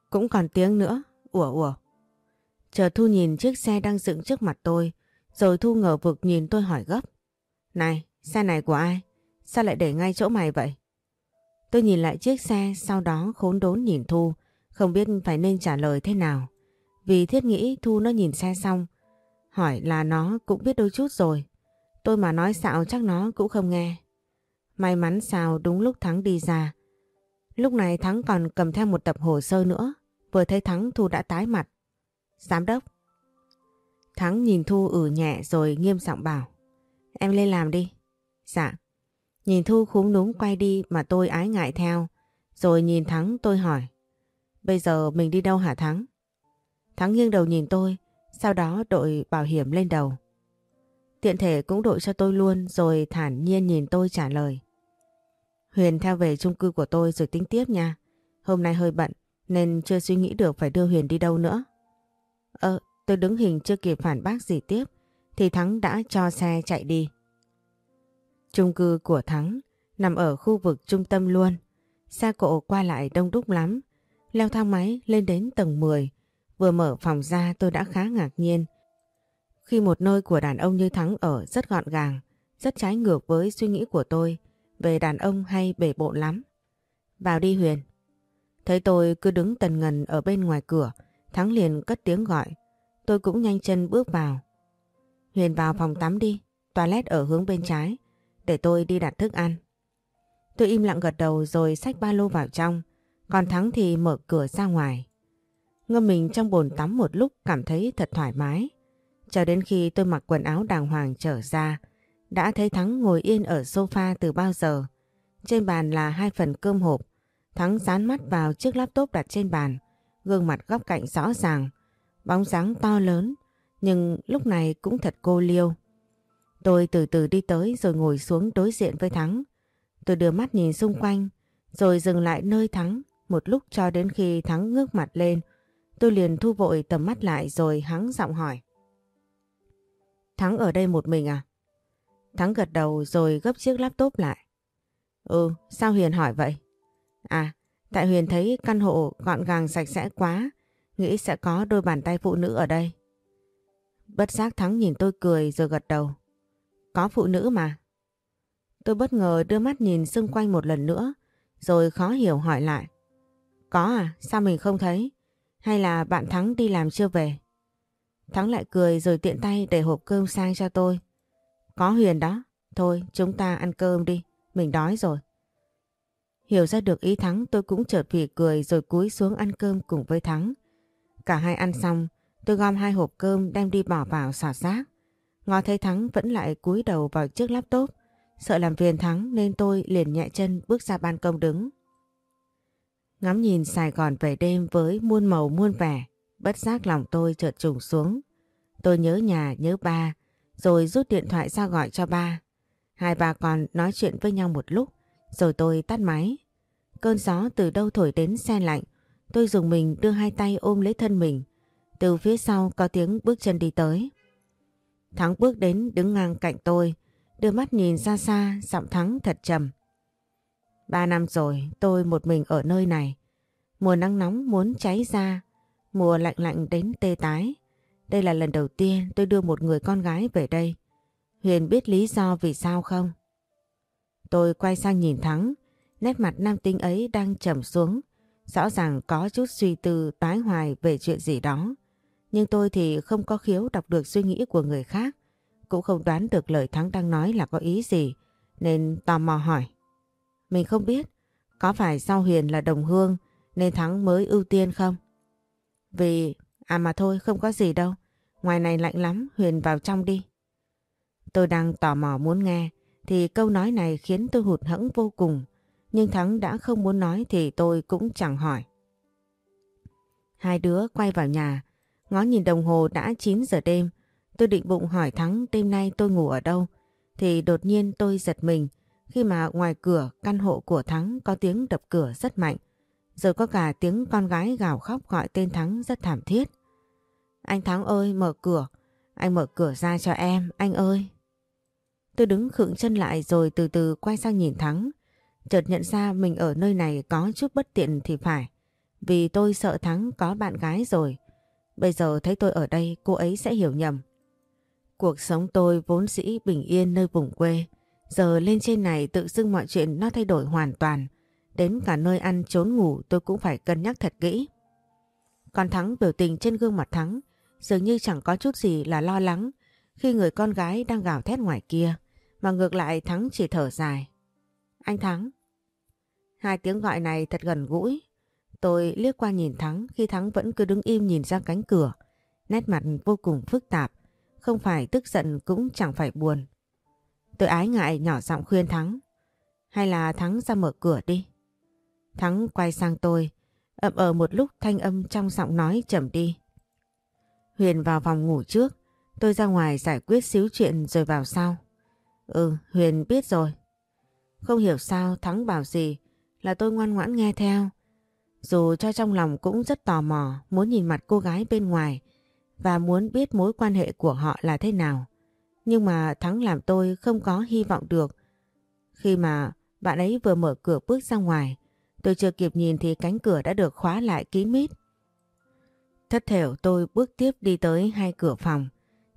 Speaker 1: Cũng còn tiếng nữa. Ủa ủa. Chờ Thu nhìn chiếc xe đang dựng trước mặt tôi. Rồi Thu ngờ vực nhìn tôi hỏi gấp. Này, xe này của ai? Sao lại để ngay chỗ mày vậy? Tôi nhìn lại chiếc xe, sau đó khốn đốn nhìn Thu. Không biết phải nên trả lời thế nào. Vì thiết nghĩ Thu nó nhìn xe xong. Hỏi là nó cũng biết đôi chút rồi. Tôi mà nói xạo chắc nó cũng không nghe. May mắn sao đúng lúc Thắng đi ra. Lúc này Thắng còn cầm theo một tập hồ sơ nữa. Vừa thấy Thắng, Thu đã tái mặt. Giám đốc. Thắng nhìn Thu ử nhẹ rồi nghiêm giọng bảo. Em lên làm đi. Dạ. Nhìn Thu khúng núm quay đi mà tôi ái ngại theo. Rồi nhìn Thắng tôi hỏi. Bây giờ mình đi đâu hả Thắng? Thắng nghiêng đầu nhìn tôi. Sau đó đội bảo hiểm lên đầu. Tiện thể cũng đội cho tôi luôn rồi thản nhiên nhìn tôi trả lời. Huyền theo về chung cư của tôi rồi tính tiếp nha. Hôm nay hơi bận nên chưa suy nghĩ được phải đưa Huyền đi đâu nữa. Ờ, tôi đứng hình chưa kịp phản bác gì tiếp thì Thắng đã cho xe chạy đi. Chung cư của Thắng nằm ở khu vực trung tâm luôn. Xe cộ qua lại đông đúc lắm. Leo thang máy lên đến tầng 10. Vừa mở phòng ra tôi đã khá ngạc nhiên khi một nơi của đàn ông như Thắng ở rất gọn gàng, rất trái ngược với suy nghĩ của tôi về đàn ông hay bể bộn lắm. Vào đi Huyền. Thấy tôi cứ đứng tần ngần ở bên ngoài cửa, Thắng liền cất tiếng gọi. Tôi cũng nhanh chân bước vào. Huyền vào phòng tắm đi, toilet ở hướng bên trái, để tôi đi đặt thức ăn. Tôi im lặng gật đầu rồi xách ba lô vào trong, còn Thắng thì mở cửa ra ngoài. Ngâm mình trong bồn tắm một lúc cảm thấy thật thoải mái. Cho đến khi tôi mặc quần áo đàng hoàng trở ra, đã thấy Thắng ngồi yên ở sofa từ bao giờ. Trên bàn là hai phần cơm hộp. Thắng dán mắt vào chiếc laptop đặt trên bàn, gương mặt góc cạnh rõ ràng, bóng dáng to lớn, nhưng lúc này cũng thật cô liêu. Tôi từ từ đi tới rồi ngồi xuống đối diện với Thắng. Tôi đưa mắt nhìn xung quanh, rồi dừng lại nơi Thắng một lúc cho đến khi Thắng ngước mặt lên. Tôi liền thu vội tầm mắt lại rồi hắng giọng hỏi. Thắng ở đây một mình à? Thắng gật đầu rồi gấp chiếc laptop lại. Ừ, sao Huyền hỏi vậy? À, tại Huyền thấy căn hộ gọn gàng sạch sẽ quá, nghĩ sẽ có đôi bàn tay phụ nữ ở đây. Bất giác Thắng nhìn tôi cười rồi gật đầu. Có phụ nữ mà. Tôi bất ngờ đưa mắt nhìn xung quanh một lần nữa, rồi khó hiểu hỏi lại. Có à, sao mình không thấy? Hay là bạn Thắng đi làm chưa về? Thắng lại cười rồi tiện tay để hộp cơm sang cho tôi. Có Huyền đó. Thôi chúng ta ăn cơm đi. Mình đói rồi. Hiểu ra được ý Thắng tôi cũng chợt phỉ cười rồi cúi xuống ăn cơm cùng với Thắng. Cả hai ăn xong tôi gom hai hộp cơm đem đi bỏ vào xả rác. Ngó thấy Thắng vẫn lại cúi đầu vào chiếc laptop. Sợ làm phiền Thắng nên tôi liền nhẹ chân bước ra ban công đứng. Ngắm nhìn Sài Gòn về đêm với muôn màu muôn vẻ, bất giác lòng tôi chợt trùng xuống. Tôi nhớ nhà, nhớ ba, rồi rút điện thoại ra gọi cho ba. Hai bà con nói chuyện với nhau một lúc, rồi tôi tắt máy. Cơn gió từ đâu thổi đến xe lạnh, tôi dùng mình đưa hai tay ôm lấy thân mình. Từ phía sau có tiếng bước chân đi tới. Thắng bước đến đứng ngang cạnh tôi, đưa mắt nhìn ra xa, giọng Thắng thật trầm. Ba năm rồi tôi một mình ở nơi này. Mùa nắng nóng muốn cháy ra, mùa lạnh lạnh đến tê tái. Đây là lần đầu tiên tôi đưa một người con gái về đây. Huyền biết lý do vì sao không? Tôi quay sang nhìn Thắng, nét mặt nam tính ấy đang trầm xuống. Rõ ràng có chút suy tư tái hoài về chuyện gì đó. Nhưng tôi thì không có khiếu đọc được suy nghĩ của người khác. Cũng không đoán được lời Thắng đang nói là có ý gì. Nên tò mò hỏi. Mình không biết, có phải sau Huyền là đồng hương nên Thắng mới ưu tiên không? Vì, à mà thôi không có gì đâu. Ngoài này lạnh lắm, Huyền vào trong đi. Tôi đang tò mò muốn nghe, thì câu nói này khiến tôi hụt hẫng vô cùng. Nhưng Thắng đã không muốn nói thì tôi cũng chẳng hỏi. Hai đứa quay vào nhà, ngó nhìn đồng hồ đã 9 giờ đêm. Tôi định bụng hỏi Thắng đêm nay tôi ngủ ở đâu. Thì đột nhiên tôi giật mình khi mà ngoài cửa căn hộ của Thắng có tiếng đập cửa rất mạnh. Rồi có cả tiếng con gái gào khóc gọi tên Thắng rất thảm thiết. Anh Thắng ơi mở cửa, anh mở cửa ra cho em, anh ơi. Tôi đứng khựng chân lại rồi từ từ quay sang nhìn Thắng. Chợt nhận ra mình ở nơi này có chút bất tiện thì phải. Vì tôi sợ Thắng có bạn gái rồi. Bây giờ thấy tôi ở đây, cô ấy sẽ hiểu nhầm. Cuộc sống tôi vốn dĩ bình yên nơi vùng quê. Giờ lên trên này tự dưng mọi chuyện nó thay đổi hoàn toàn. Đến cả nơi ăn, trốn ngủ tôi cũng phải cân nhắc thật kỹ. Còn Thắng biểu tình trên gương mặt Thắng, dường như chẳng có chút gì là lo lắng khi người con gái đang gào thét ngoài kia. Mà ngược lại Thắng chỉ thở dài. Anh Thắng. Hai tiếng gọi này thật gần gũi. Tôi liếc qua nhìn Thắng khi Thắng vẫn cứ đứng im nhìn ra cánh cửa. Nét mặt vô cùng phức tạp. Không phải tức giận cũng chẳng phải buồn. Tôi ái ngại nhỏ giọng khuyên Thắng. Hay là Thắng ra mở cửa đi. Thắng quay sang tôi. ậm ờ một lúc thanh âm trong giọng nói chậm đi. Huyền vào phòng ngủ trước. Tôi ra ngoài giải quyết xíu chuyện rồi vào sau. Ừ, Huyền biết rồi. Không hiểu sao Thắng bảo gì là tôi ngoan ngoãn nghe theo. Dù cho trong lòng cũng rất tò mò muốn nhìn mặt cô gái bên ngoài và muốn biết mối quan hệ của họ là thế nào. Nhưng mà Thắng làm tôi không có hy vọng được. Khi mà bạn ấy vừa mở cửa bước ra ngoài, tôi chưa kịp nhìn thì cánh cửa đã được khóa lại kín mít. Thất thểu tôi bước tiếp đi tới hai cửa phòng.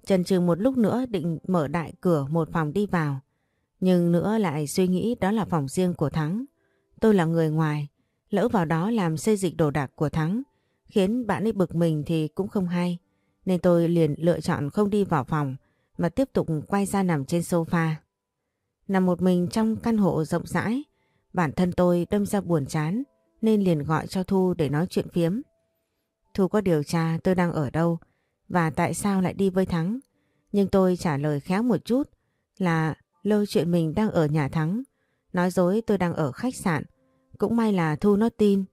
Speaker 1: chần chừ một lúc nữa định mở đại cửa một phòng đi vào. Nhưng nữa lại suy nghĩ đó là phòng riêng của Thắng. Tôi là người ngoài, lỡ vào đó làm xây dịch đồ đạc của Thắng, khiến bạn ấy bực mình thì cũng không hay. Nên tôi liền lựa chọn không đi vào phòng, mà tiếp tục quay ra nằm trên sofa. Nằm một mình trong căn hộ rộng rãi, bản thân tôi đâm ra buồn chán, nên liền gọi cho Thu để nói chuyện phiếm. Thu có điều tra tôi đang ở đâu, và tại sao lại đi với Thắng. Nhưng tôi trả lời khéo một chút là lôi chuyện mình đang ở nhà Thắng. Nói dối tôi đang ở khách sạn. Cũng may là Thu nó tin.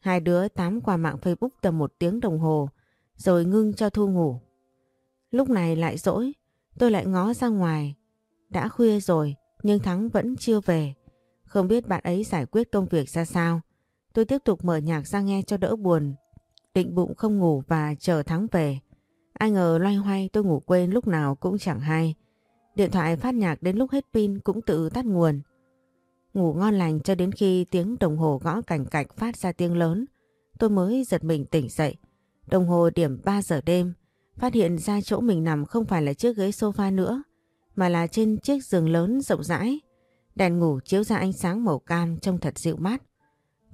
Speaker 1: Hai đứa tám qua mạng Facebook tầm một tiếng đồng hồ rồi ngưng cho Thu ngủ. Lúc này lại dỗi, tôi lại ngó ra ngoài. Đã khuya rồi nhưng Thắng vẫn chưa về. Không biết bạn ấy giải quyết công việc ra sao. Tôi tiếp tục mở nhạc ra nghe cho đỡ buồn. Định bụng không ngủ và chờ Thắng về. Ai ngờ loay hoay tôi ngủ quên lúc nào cũng chẳng hay. Điện thoại phát nhạc đến lúc hết pin cũng tự tắt nguồn. Ngủ ngon lành cho đến khi tiếng đồng hồ gõ cảnh cạch phát ra tiếng lớn. Tôi mới giật mình tỉnh dậy. Đồng hồ điểm 3 giờ đêm. Phát hiện ra chỗ mình nằm không phải là chiếc ghế sofa nữa. Mà là trên chiếc giường lớn rộng rãi. Đèn ngủ chiếu ra ánh sáng màu cam trông thật dịu mát.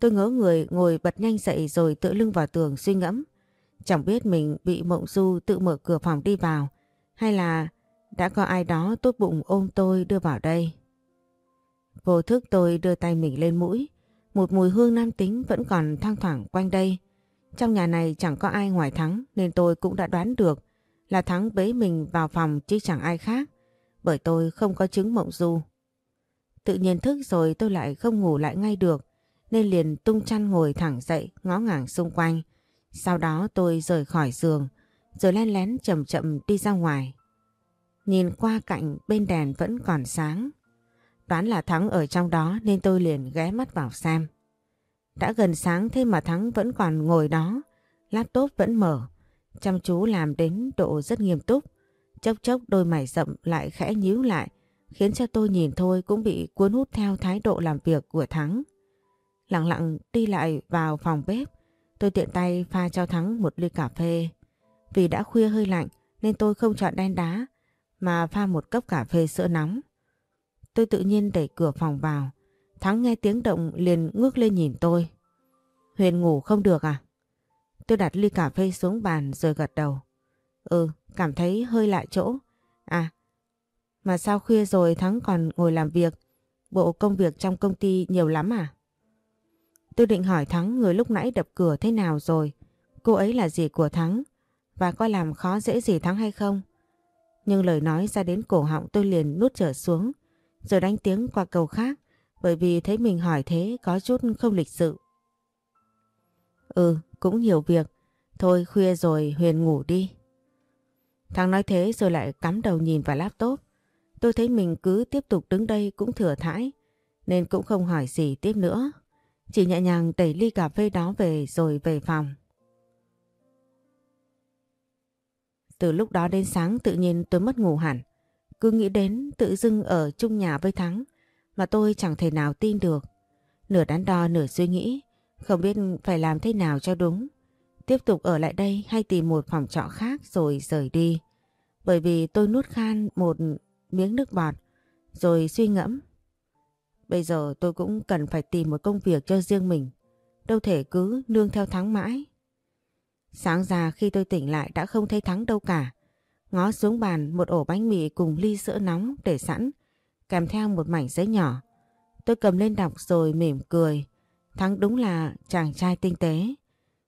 Speaker 1: Tôi ngỡ người ngồi bật nhanh dậy rồi tựa lưng vào tường suy ngẫm. Chẳng biết mình bị mộng du tự mở cửa phòng đi vào, hay là đã có ai đó tốt bụng ôm tôi đưa vào đây. Vô thức tôi đưa tay mình lên mũi. Một mùi hương nam tính vẫn còn thoang thoảng quanh đây. Trong nhà này chẳng có ai ngoài Thắng, nên tôi cũng đã đoán được là Thắng bế mình vào phòng chứ chẳng ai khác. Bởi tôi không có chứng mộng du. Tự nhiên thức rồi tôi lại không ngủ lại ngay được, nên liền tung chăn ngồi thẳng dậy, ngó ngàng xung quanh. Sau đó tôi rời khỏi giường, rồi len lén chậm chậm đi ra ngoài. Nhìn qua cạnh bên đèn vẫn còn sáng. Đoán là Thắng ở trong đó nên tôi liền ghé mắt vào xem. Đã gần sáng thế mà Thắng vẫn còn ngồi đó, laptop vẫn mở, chăm chú làm đến độ rất nghiêm túc. Chốc chốc đôi mày rậm lại khẽ nhíu lại, khiến cho tôi nhìn thôi cũng bị cuốn hút theo thái độ làm việc của Thắng. Lặng lặng đi lại vào phòng bếp, tôi tiện tay pha cho Thắng một ly cà phê. Vì đã khuya hơi lạnh nên tôi không chọn đen đá mà pha một cốc cà phê sữa nóng. Tôi tự nhiên đẩy cửa phòng vào. Thắng nghe tiếng động liền ngước lên nhìn tôi. Huyền ngủ không được à? Tôi đặt ly cà phê xuống bàn rồi gật đầu. Ừ, cảm thấy hơi lạ chỗ. À, mà sao khuya rồi Thắng còn ngồi làm việc? Bộ công việc trong công ty nhiều lắm à? Tôi định hỏi Thắng người lúc nãy đập cửa thế nào rồi? Cô ấy là gì của Thắng? Và có làm khó dễ gì Thắng hay không? Nhưng lời nói ra đến cổ họng tôi liền nuốt trở xuống rồi đánh tiếng qua câu khác bởi vì thấy mình hỏi thế có chút không lịch sự. Ừ, cũng nhiều việc. Thôi khuya rồi Huyền ngủ đi. Thằng nói thế rồi lại cắm đầu nhìn vào laptop. Tôi thấy mình cứ tiếp tục đứng đây cũng thừa thãi nên cũng không hỏi gì tiếp nữa. Chỉ nhẹ nhàng đẩy ly cà phê đó về rồi về phòng. Từ lúc đó đến sáng tự nhiên tôi mất ngủ hẳn. Cứ nghĩ đến tự dưng ở chung nhà với Thắng mà tôi chẳng thể nào tin được. Nửa đắn đo nửa suy nghĩ, không biết phải làm thế nào cho đúng. Tiếp tục ở lại đây hay tìm một phòng trọ khác rồi rời đi. Bởi vì tôi nuốt khan một miếng nước bọt rồi suy ngẫm. Bây giờ tôi cũng cần phải tìm một công việc cho riêng mình. Đâu thể cứ nương theo Thắng mãi. Sáng ra khi tôi tỉnh lại đã không thấy Thắng đâu cả. Ngó xuống bàn một ổ bánh mì cùng ly sữa nóng để sẵn, kèm theo một mảnh giấy nhỏ. Tôi cầm lên đọc rồi mỉm cười. Thắng đúng là chàng trai tinh tế.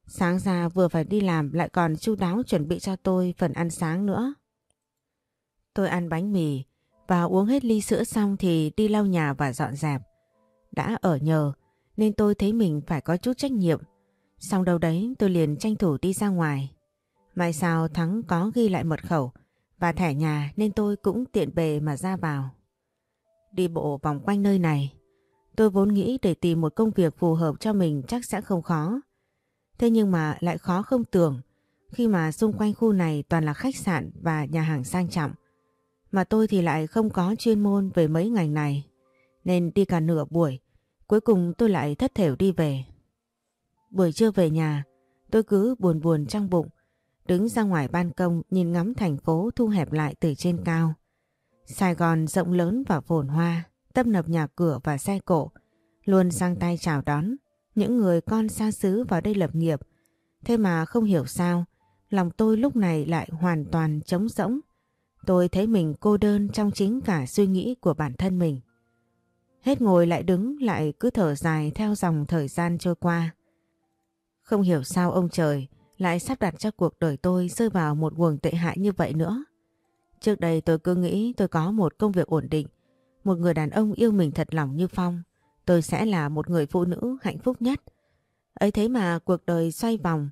Speaker 1: Sáng ra vừa phải đi làm lại còn chu đáo chuẩn bị cho tôi phần ăn sáng nữa. Tôi ăn bánh mì và uống hết ly sữa xong thì đi lau nhà và dọn dẹp. Đã ở nhờ nên tôi thấy mình phải có chút trách nhiệm. Xong đâu đấy tôi liền tranh thủ đi ra ngoài. Mai sao Thắng có ghi lại mật khẩu và thẻ nhà nên tôi cũng tiện bề mà ra vào. Đi bộ vòng quanh nơi này, tôi vốn nghĩ để tìm một công việc phù hợp cho mình chắc sẽ không khó. Thế nhưng mà lại khó không tưởng khi mà xung quanh khu này toàn là khách sạn và nhà hàng sang trọng. Mà tôi thì lại không có chuyên môn về mấy ngành này. Nên đi cả nửa buổi, cuối cùng tôi lại thất thểu đi về. Buổi trưa về nhà, tôi cứ buồn buồn trong bụng Đứng ra ngoài ban công nhìn ngắm thành phố thu hẹp lại từ trên cao. Sài Gòn rộng lớn và phồn hoa, tấp nập nhà cửa và xe cộ, luôn sang tay chào đón những người con xa xứ vào đây lập nghiệp. Thế mà không hiểu sao, lòng tôi lúc này lại hoàn toàn trống rỗng. Tôi thấy mình cô đơn trong chính cả suy nghĩ của bản thân mình. Hết ngồi lại đứng lại cứ thở dài theo dòng thời gian trôi qua. Không hiểu sao ông trời lại sắp đặt cho cuộc đời tôi rơi vào một quần tệ hại như vậy nữa. Trước đây tôi cứ nghĩ tôi có một công việc ổn định, một người đàn ông yêu mình thật lòng như Phong, tôi sẽ là một người phụ nữ hạnh phúc nhất. Ấy thế mà cuộc đời xoay vòng,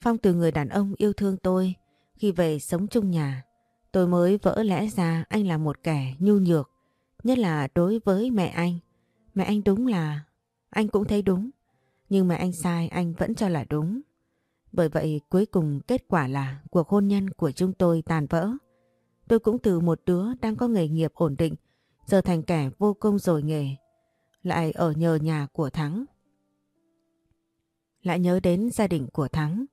Speaker 1: Phong từ người đàn ông yêu thương tôi, khi về sống chung nhà, tôi mới vỡ lẽ ra anh là một kẻ nhu nhược, nhất là đối với mẹ anh. Mẹ anh đúng là, anh cũng thấy đúng, nhưng mẹ anh sai anh vẫn cho là đúng. Bởi vậy cuối cùng kết quả là cuộc hôn nhân của chúng tôi tàn vỡ. Tôi cũng từ một đứa đang có nghề nghiệp ổn định, giờ thành kẻ vô công rồi nghề. lại ở nhờ nhà của Thắng. Lại nhớ đến gia đình của Thắng.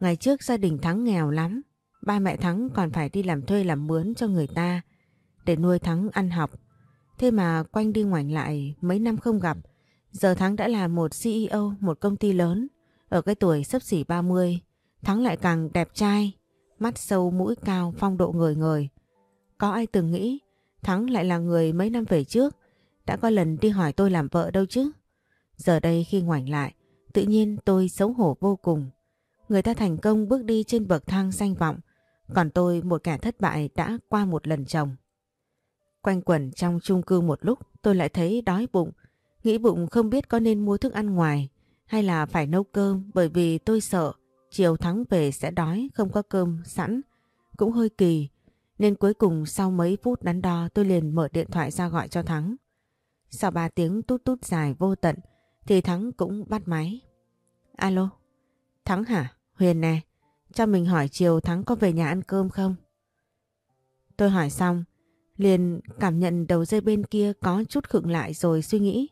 Speaker 1: Ngày trước gia đình Thắng nghèo lắm. Ba mẹ Thắng còn phải đi làm thuê làm mướn cho người ta để nuôi Thắng ăn học. Thế mà quanh đi ngoảnh lại mấy năm không gặp. Giờ Thắng đã là một CEO một công ty lớn. Ở cái tuổi sắp xỉ 30, Thắng lại càng đẹp trai, mắt sâu mũi cao phong độ người người. Có ai từng nghĩ Thắng lại là người mấy năm về trước đã có lần đi hỏi tôi làm vợ đâu chứ. Giờ đây khi ngoảnh lại, tự nhiên tôi xấu hổ vô cùng. Người ta thành công bước đi trên bậc thang danh vọng, còn tôi một kẻ thất bại đã qua một lần chồng. Quanh quẩn trong chung cư một lúc tôi lại thấy đói bụng, nghĩ bụng không biết có nên mua thức ăn ngoài hay là phải nấu cơm bởi vì tôi sợ chiều thắng về sẽ đói không có cơm sẵn, cũng hơi kỳ. Nên cuối cùng sau mấy phút đắn đo tôi liền mở điện thoại ra gọi cho Thắng. Sau ba tiếng tút tút dài vô tận thì Thắng cũng bắt máy. Alo, Thắng hả? Huyền nè, cho mình hỏi chiều Thắng có về nhà ăn cơm không? Tôi hỏi xong, liền cảm nhận đầu dây bên kia có chút khựng lại rồi suy nghĩ.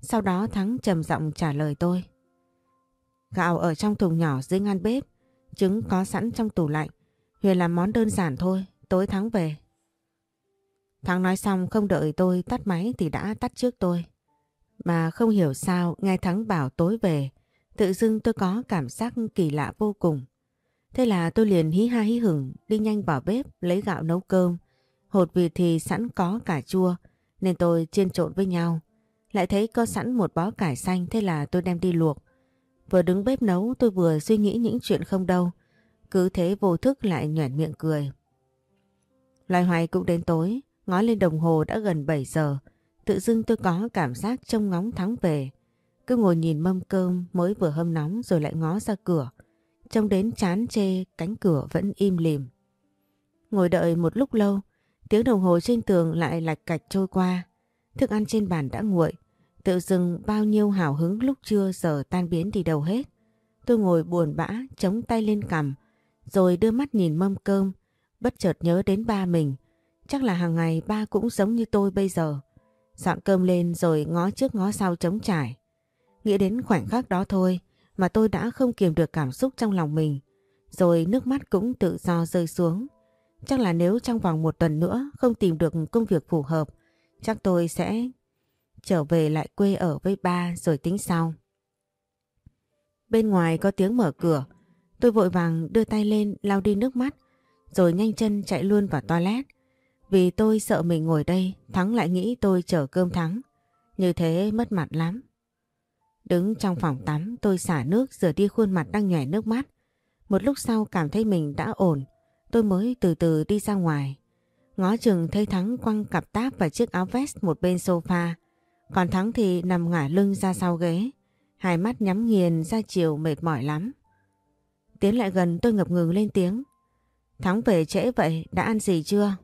Speaker 1: Sau đó Thắng trầm giọng trả lời tôi. Gạo ở trong thùng nhỏ dưới ngăn bếp, trứng có sẵn trong tủ lạnh. Huyền làm món đơn giản thôi, tối Thắng về. Thắng nói xong không đợi tôi tắt máy thì đã tắt trước tôi. Mà không hiểu sao nghe Thắng bảo tối về, tự dưng tôi có cảm giác kỳ lạ vô cùng. Thế là tôi liền hí ha hí hửng đi nhanh vào bếp lấy gạo nấu cơm. Hột vịt thì sẵn có cà chua nên tôi chiên trộn với nhau. Lại thấy có sẵn một bó cải xanh thế là tôi đem đi luộc. Vừa đứng bếp nấu tôi vừa suy nghĩ những chuyện không đâu. Cứ thế vô thức lại nhoẻn miệng cười. Loài hoài cũng đến tối, ngó lên đồng hồ đã gần 7 giờ. Tự dưng tôi có cảm giác trông ngóng thắng về. Cứ ngồi nhìn mâm cơm mới vừa hâm nóng rồi lại ngó ra cửa. Trông đến chán chê cánh cửa vẫn im lìm. Ngồi đợi một lúc lâu, tiếng đồng hồ trên tường lại lạch cạch trôi qua. Thức ăn trên bàn đã nguội. Tự dưng bao nhiêu hào hứng lúc trưa giờ tan biến đi đâu hết. Tôi ngồi buồn bã, chống tay lên cằm, rồi đưa mắt nhìn mâm cơm, bất chợt nhớ đến ba mình. Chắc là hàng ngày ba cũng giống như tôi bây giờ. Dọn cơm lên rồi ngó trước ngó sau chống trải. Nghĩ đến khoảnh khắc đó thôi mà tôi đã không kiềm được cảm xúc trong lòng mình. Rồi nước mắt cũng tự do rơi xuống. Chắc là nếu trong vòng một tuần nữa không tìm được công việc phù hợp, chắc tôi sẽ trở về lại quê ở với ba rồi tính sau. Bên ngoài có tiếng mở cửa, tôi vội vàng đưa tay lên lau đi nước mắt, rồi nhanh chân chạy luôn vào toilet. Vì tôi sợ mình ngồi đây, Thắng lại nghĩ tôi chở cơm Thắng. Như thế mất mặt lắm. Đứng trong phòng tắm tôi xả nước rửa đi khuôn mặt đang nhòe nước mắt. Một lúc sau cảm thấy mình đã ổn, tôi mới từ từ đi ra ngoài. Ngó chừng thấy Thắng quăng cặp táp và chiếc áo vest một bên sofa. Còn Thắng thì nằm ngả lưng ra sau ghế. Hai mắt nhắm nghiền ra chiều mệt mỏi lắm. Tiến lại gần tôi ngập ngừng lên tiếng. Thắng về trễ vậy, đã ăn gì chưa?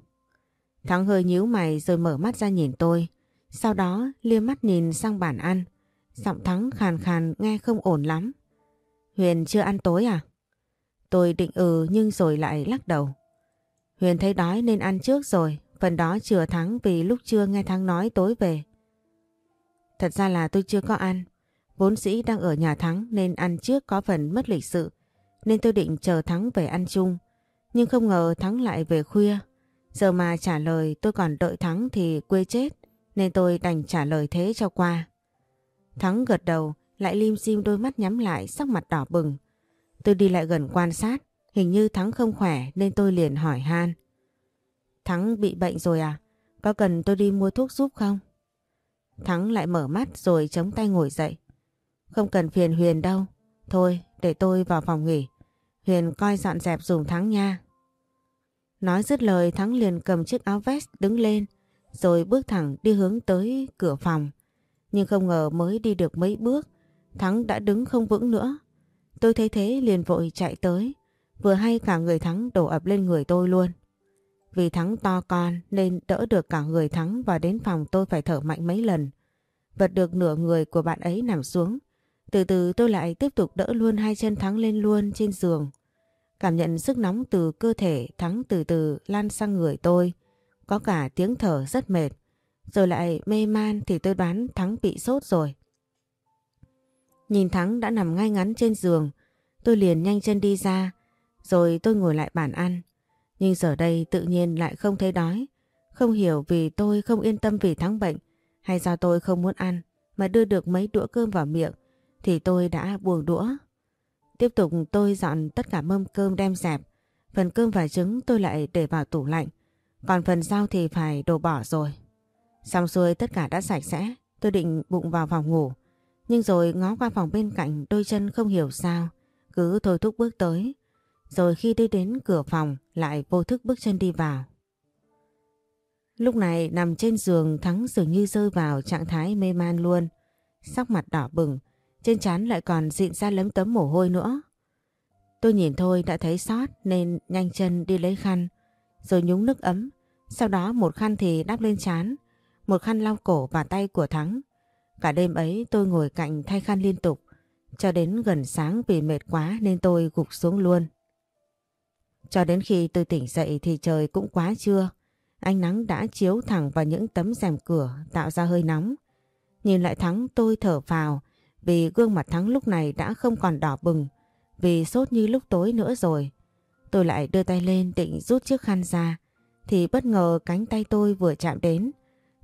Speaker 1: Thắng hơi nhíu mày rồi mở mắt ra nhìn tôi. Sau đó liếc mắt nhìn sang bàn ăn. Giọng Thắng khàn khàn nghe không ổn lắm. Huyền chưa ăn tối à? Tôi định ừ nhưng rồi lại lắc đầu. Huyền thấy đói nên ăn trước rồi. Phần đó chừa Thắng vì lúc trưa nghe Thắng nói tối về. Thật ra là tôi chưa có ăn. Vốn dĩ đang ở nhà Thắng nên ăn trước có phần mất lịch sự. Nên tôi định chờ Thắng về ăn chung. Nhưng không ngờ Thắng lại về khuya. Giờ mà trả lời tôi còn đợi Thắng thì quê chết. Nên tôi đành trả lời thế cho qua. Thắng gật đầu, lại lim dim đôi mắt nhắm lại, sắc mặt đỏ bừng. Tôi đi lại gần quan sát, hình như Thắng không khỏe nên tôi liền hỏi Han. Thắng bị bệnh rồi à? Có cần tôi đi mua thuốc giúp không? Thắng lại mở mắt rồi chống tay ngồi dậy. Không cần phiền Huyền đâu. Thôi, để tôi vào phòng nghỉ. Huyền coi dọn dẹp dùm Thắng nha. Nói dứt lời Thắng liền cầm chiếc áo vest đứng lên rồi bước thẳng đi hướng tới cửa phòng. Nhưng không ngờ mới đi được mấy bước Thắng đã đứng không vững nữa. Tôi thấy thế liền vội chạy tới. Vừa hay cả người Thắng đổ ập lên người tôi luôn. Vì Thắng to con nên đỡ được cả người Thắng và đến phòng tôi phải thở mạnh mấy lần. Vật được nửa người của bạn ấy nằm xuống. Từ từ tôi lại tiếp tục đỡ luôn hai chân Thắng lên luôn trên giường. Cảm nhận sức nóng từ cơ thể Thắng từ từ lan sang người tôi. Có cả tiếng thở rất mệt. Rồi lại mê man thì tôi đoán Thắng bị sốt rồi. Nhìn Thắng đã nằm ngay ngắn trên giường, tôi liền nhanh chân đi ra, rồi tôi ngồi lại bàn ăn. Nhưng giờ đây tự nhiên lại không thấy đói. Không hiểu vì tôi không yên tâm vì Thắng bệnh, hay do tôi không muốn ăn mà đưa được mấy đũa cơm vào miệng, thì tôi đã buông đũa. Tiếp tục tôi dọn tất cả mâm cơm đem dẹp. Phần cơm và trứng tôi lại để vào tủ lạnh. Còn phần rau thì phải đổ bỏ rồi. Xong xuôi tất cả đã sạch sẽ. Tôi định bụng vào phòng ngủ. Nhưng rồi ngó qua phòng bên cạnh, đôi chân không hiểu sao. Cứ thôi thúc bước tới. Rồi khi đi đến cửa phòng lại vô thức bước chân đi vào. Lúc này nằm trên giường Thắng dường như rơi vào trạng thái mê man luôn. Sắc mặt đỏ bừng, trên trán lại còn dịn ra lấm tấm mồ hôi nữa. Tôi nhìn thôi đã thấy sót nên nhanh chân đi lấy khăn, rồi nhúng nước ấm. Sau đó một khăn thì đắp lên trán, một khăn lau cổ và tay của Thắng. Cả đêm ấy tôi ngồi cạnh thay khăn liên tục, cho đến gần sáng vì mệt quá nên tôi gục xuống luôn. Cho đến khi tôi tỉnh dậy thì trời cũng quá trưa. Ánh nắng đã chiếu thẳng vào những tấm rèm cửa, tạo ra hơi nóng. Nhìn lại Thắng, tôi thở vào vì gương mặt Thắng lúc này đã không còn đỏ bừng, vì sốt như lúc tối nữa rồi. Tôi lại đưa tay lên định rút chiếc khăn ra, thì bất ngờ cánh tay tôi vừa chạm đến.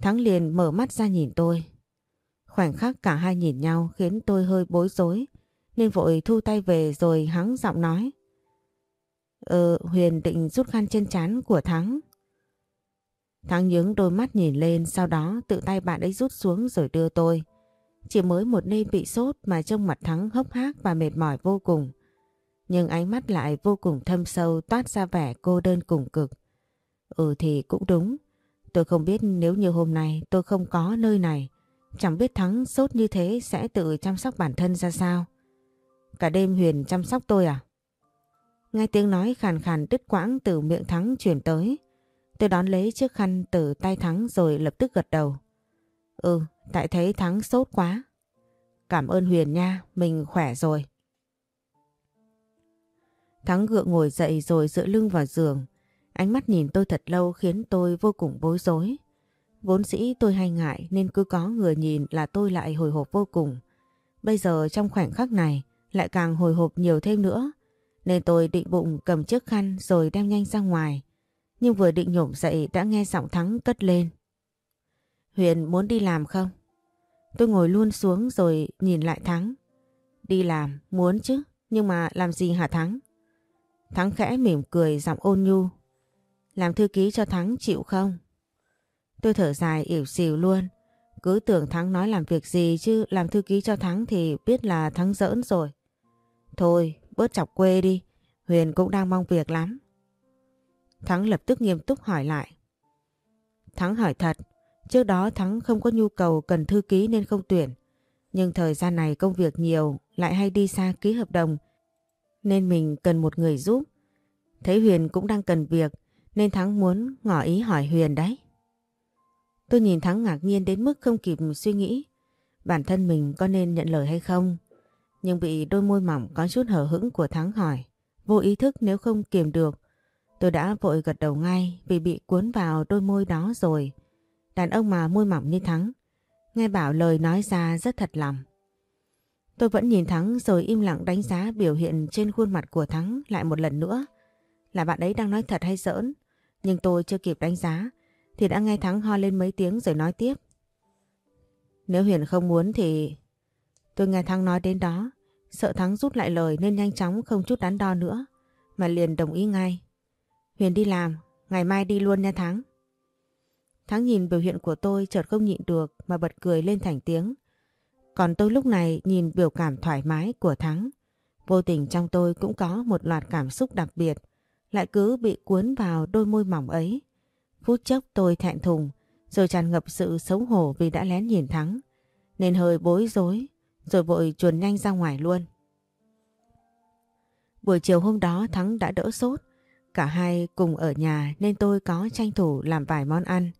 Speaker 1: Thắng liền mở mắt ra nhìn tôi. Khoảnh khắc cả hai nhìn nhau khiến tôi hơi bối rối, nên vội thu tay về rồi hắng giọng nói. Ờ, Huyền định rút khăn trên chán của Thắng. Thắng nhướng đôi mắt nhìn lên sau đó tự tay bạn ấy rút xuống rồi đưa tôi. Chỉ mới một đêm bị sốt mà trông mặt Thắng hốc hác và mệt mỏi vô cùng. Nhưng ánh mắt lại vô cùng thâm sâu toát ra vẻ cô đơn cùng cực. Ừ thì cũng đúng. Tôi không biết nếu như hôm nay tôi không có nơi này. Chẳng biết Thắng sốt như thế sẽ tự chăm sóc bản thân ra sao. Cả đêm Huyền chăm sóc tôi à? Nghe tiếng nói khàn khàn đứt quãng từ miệng Thắng chuyển tới. Tôi đón lấy chiếc khăn từ tay Thắng rồi lập tức gật đầu. Ừ, tại thấy Thắng sốt quá. Cảm ơn Huyền nha, mình khỏe rồi. Thắng gượng ngồi dậy rồi dựa lưng vào giường. Ánh mắt nhìn tôi thật lâu khiến tôi vô cùng bối rối. Vốn dĩ tôi hay ngại nên cứ có người nhìn là tôi lại hồi hộp vô cùng. Bây giờ trong khoảnh khắc này lại càng hồi hộp nhiều thêm nữa. Nên tôi định bụng cầm chiếc khăn rồi đem nhanh ra ngoài. Nhưng vừa định nhổm dậy đã nghe giọng Thắng cất lên. Huyền muốn đi làm không? Tôi ngồi luôn xuống rồi nhìn lại Thắng. Đi làm, muốn chứ, nhưng mà làm gì hả Thắng? Thắng khẽ mỉm cười giọng ôn nhu. Làm thư ký cho Thắng chịu không? Tôi thở dài ỉu xìu luôn. Cứ tưởng Thắng nói làm việc gì chứ làm thư ký cho Thắng thì biết là Thắng giỡn rồi. Thôi, bớt chọc quê đi. Huyền cũng đang mong việc lắm. Thắng lập tức nghiêm túc hỏi lại. Thắng hỏi thật, trước đó Thắng không có nhu cầu cần thư ký nên không tuyển. Nhưng thời gian này công việc nhiều, lại hay đi xa ký hợp đồng, nên mình cần một người giúp. Thấy Huyền cũng đang cần việc, nên Thắng muốn ngỏ ý hỏi Huyền đấy. Tôi nhìn Thắng ngạc nhiên đến mức không kịp suy nghĩ bản thân mình có nên nhận lời hay không. Nhưng bị đôi môi mỏng có chút hở hững của Thắng hỏi, vô ý thức nếu không kiềm được Tôi đã vội gật đầu ngay vì bị cuốn vào đôi môi đó rồi. Đàn ông mà môi mỏng như Thắng. Nghe bảo lời nói ra rất thật lòng. Tôi vẫn nhìn Thắng rồi im lặng đánh giá biểu hiện trên khuôn mặt của Thắng lại một lần nữa. Là bạn ấy đang nói thật hay giỡn. Nhưng tôi chưa kịp đánh giá thì đã nghe Thắng ho lên mấy tiếng rồi nói tiếp. Nếu Huyền không muốn thì... Tôi nghe Thắng nói đến đó. Sợ Thắng rút lại lời nên nhanh chóng không chút đắn đo nữa. Mà liền đồng ý ngay. Huyền đi làm, ngày mai đi luôn nha Thắng. Thắng nhìn biểu hiện của tôi chợt không nhịn được mà bật cười lên thành tiếng. Còn tôi lúc này nhìn biểu cảm thoải mái của Thắng. Vô tình trong tôi cũng có một loạt cảm xúc đặc biệt, lại cứ bị cuốn vào đôi môi mỏng ấy. Phút chốc tôi thẹn thùng, rồi tràn ngập sự xấu hổ vì đã lén nhìn Thắng, nên hơi bối rối, rồi vội chuồn nhanh ra ngoài luôn. Buổi chiều hôm đó Thắng đã đỡ sốt, Cả hai cùng ở nhà nên tôi có tranh thủ làm vài món ăn.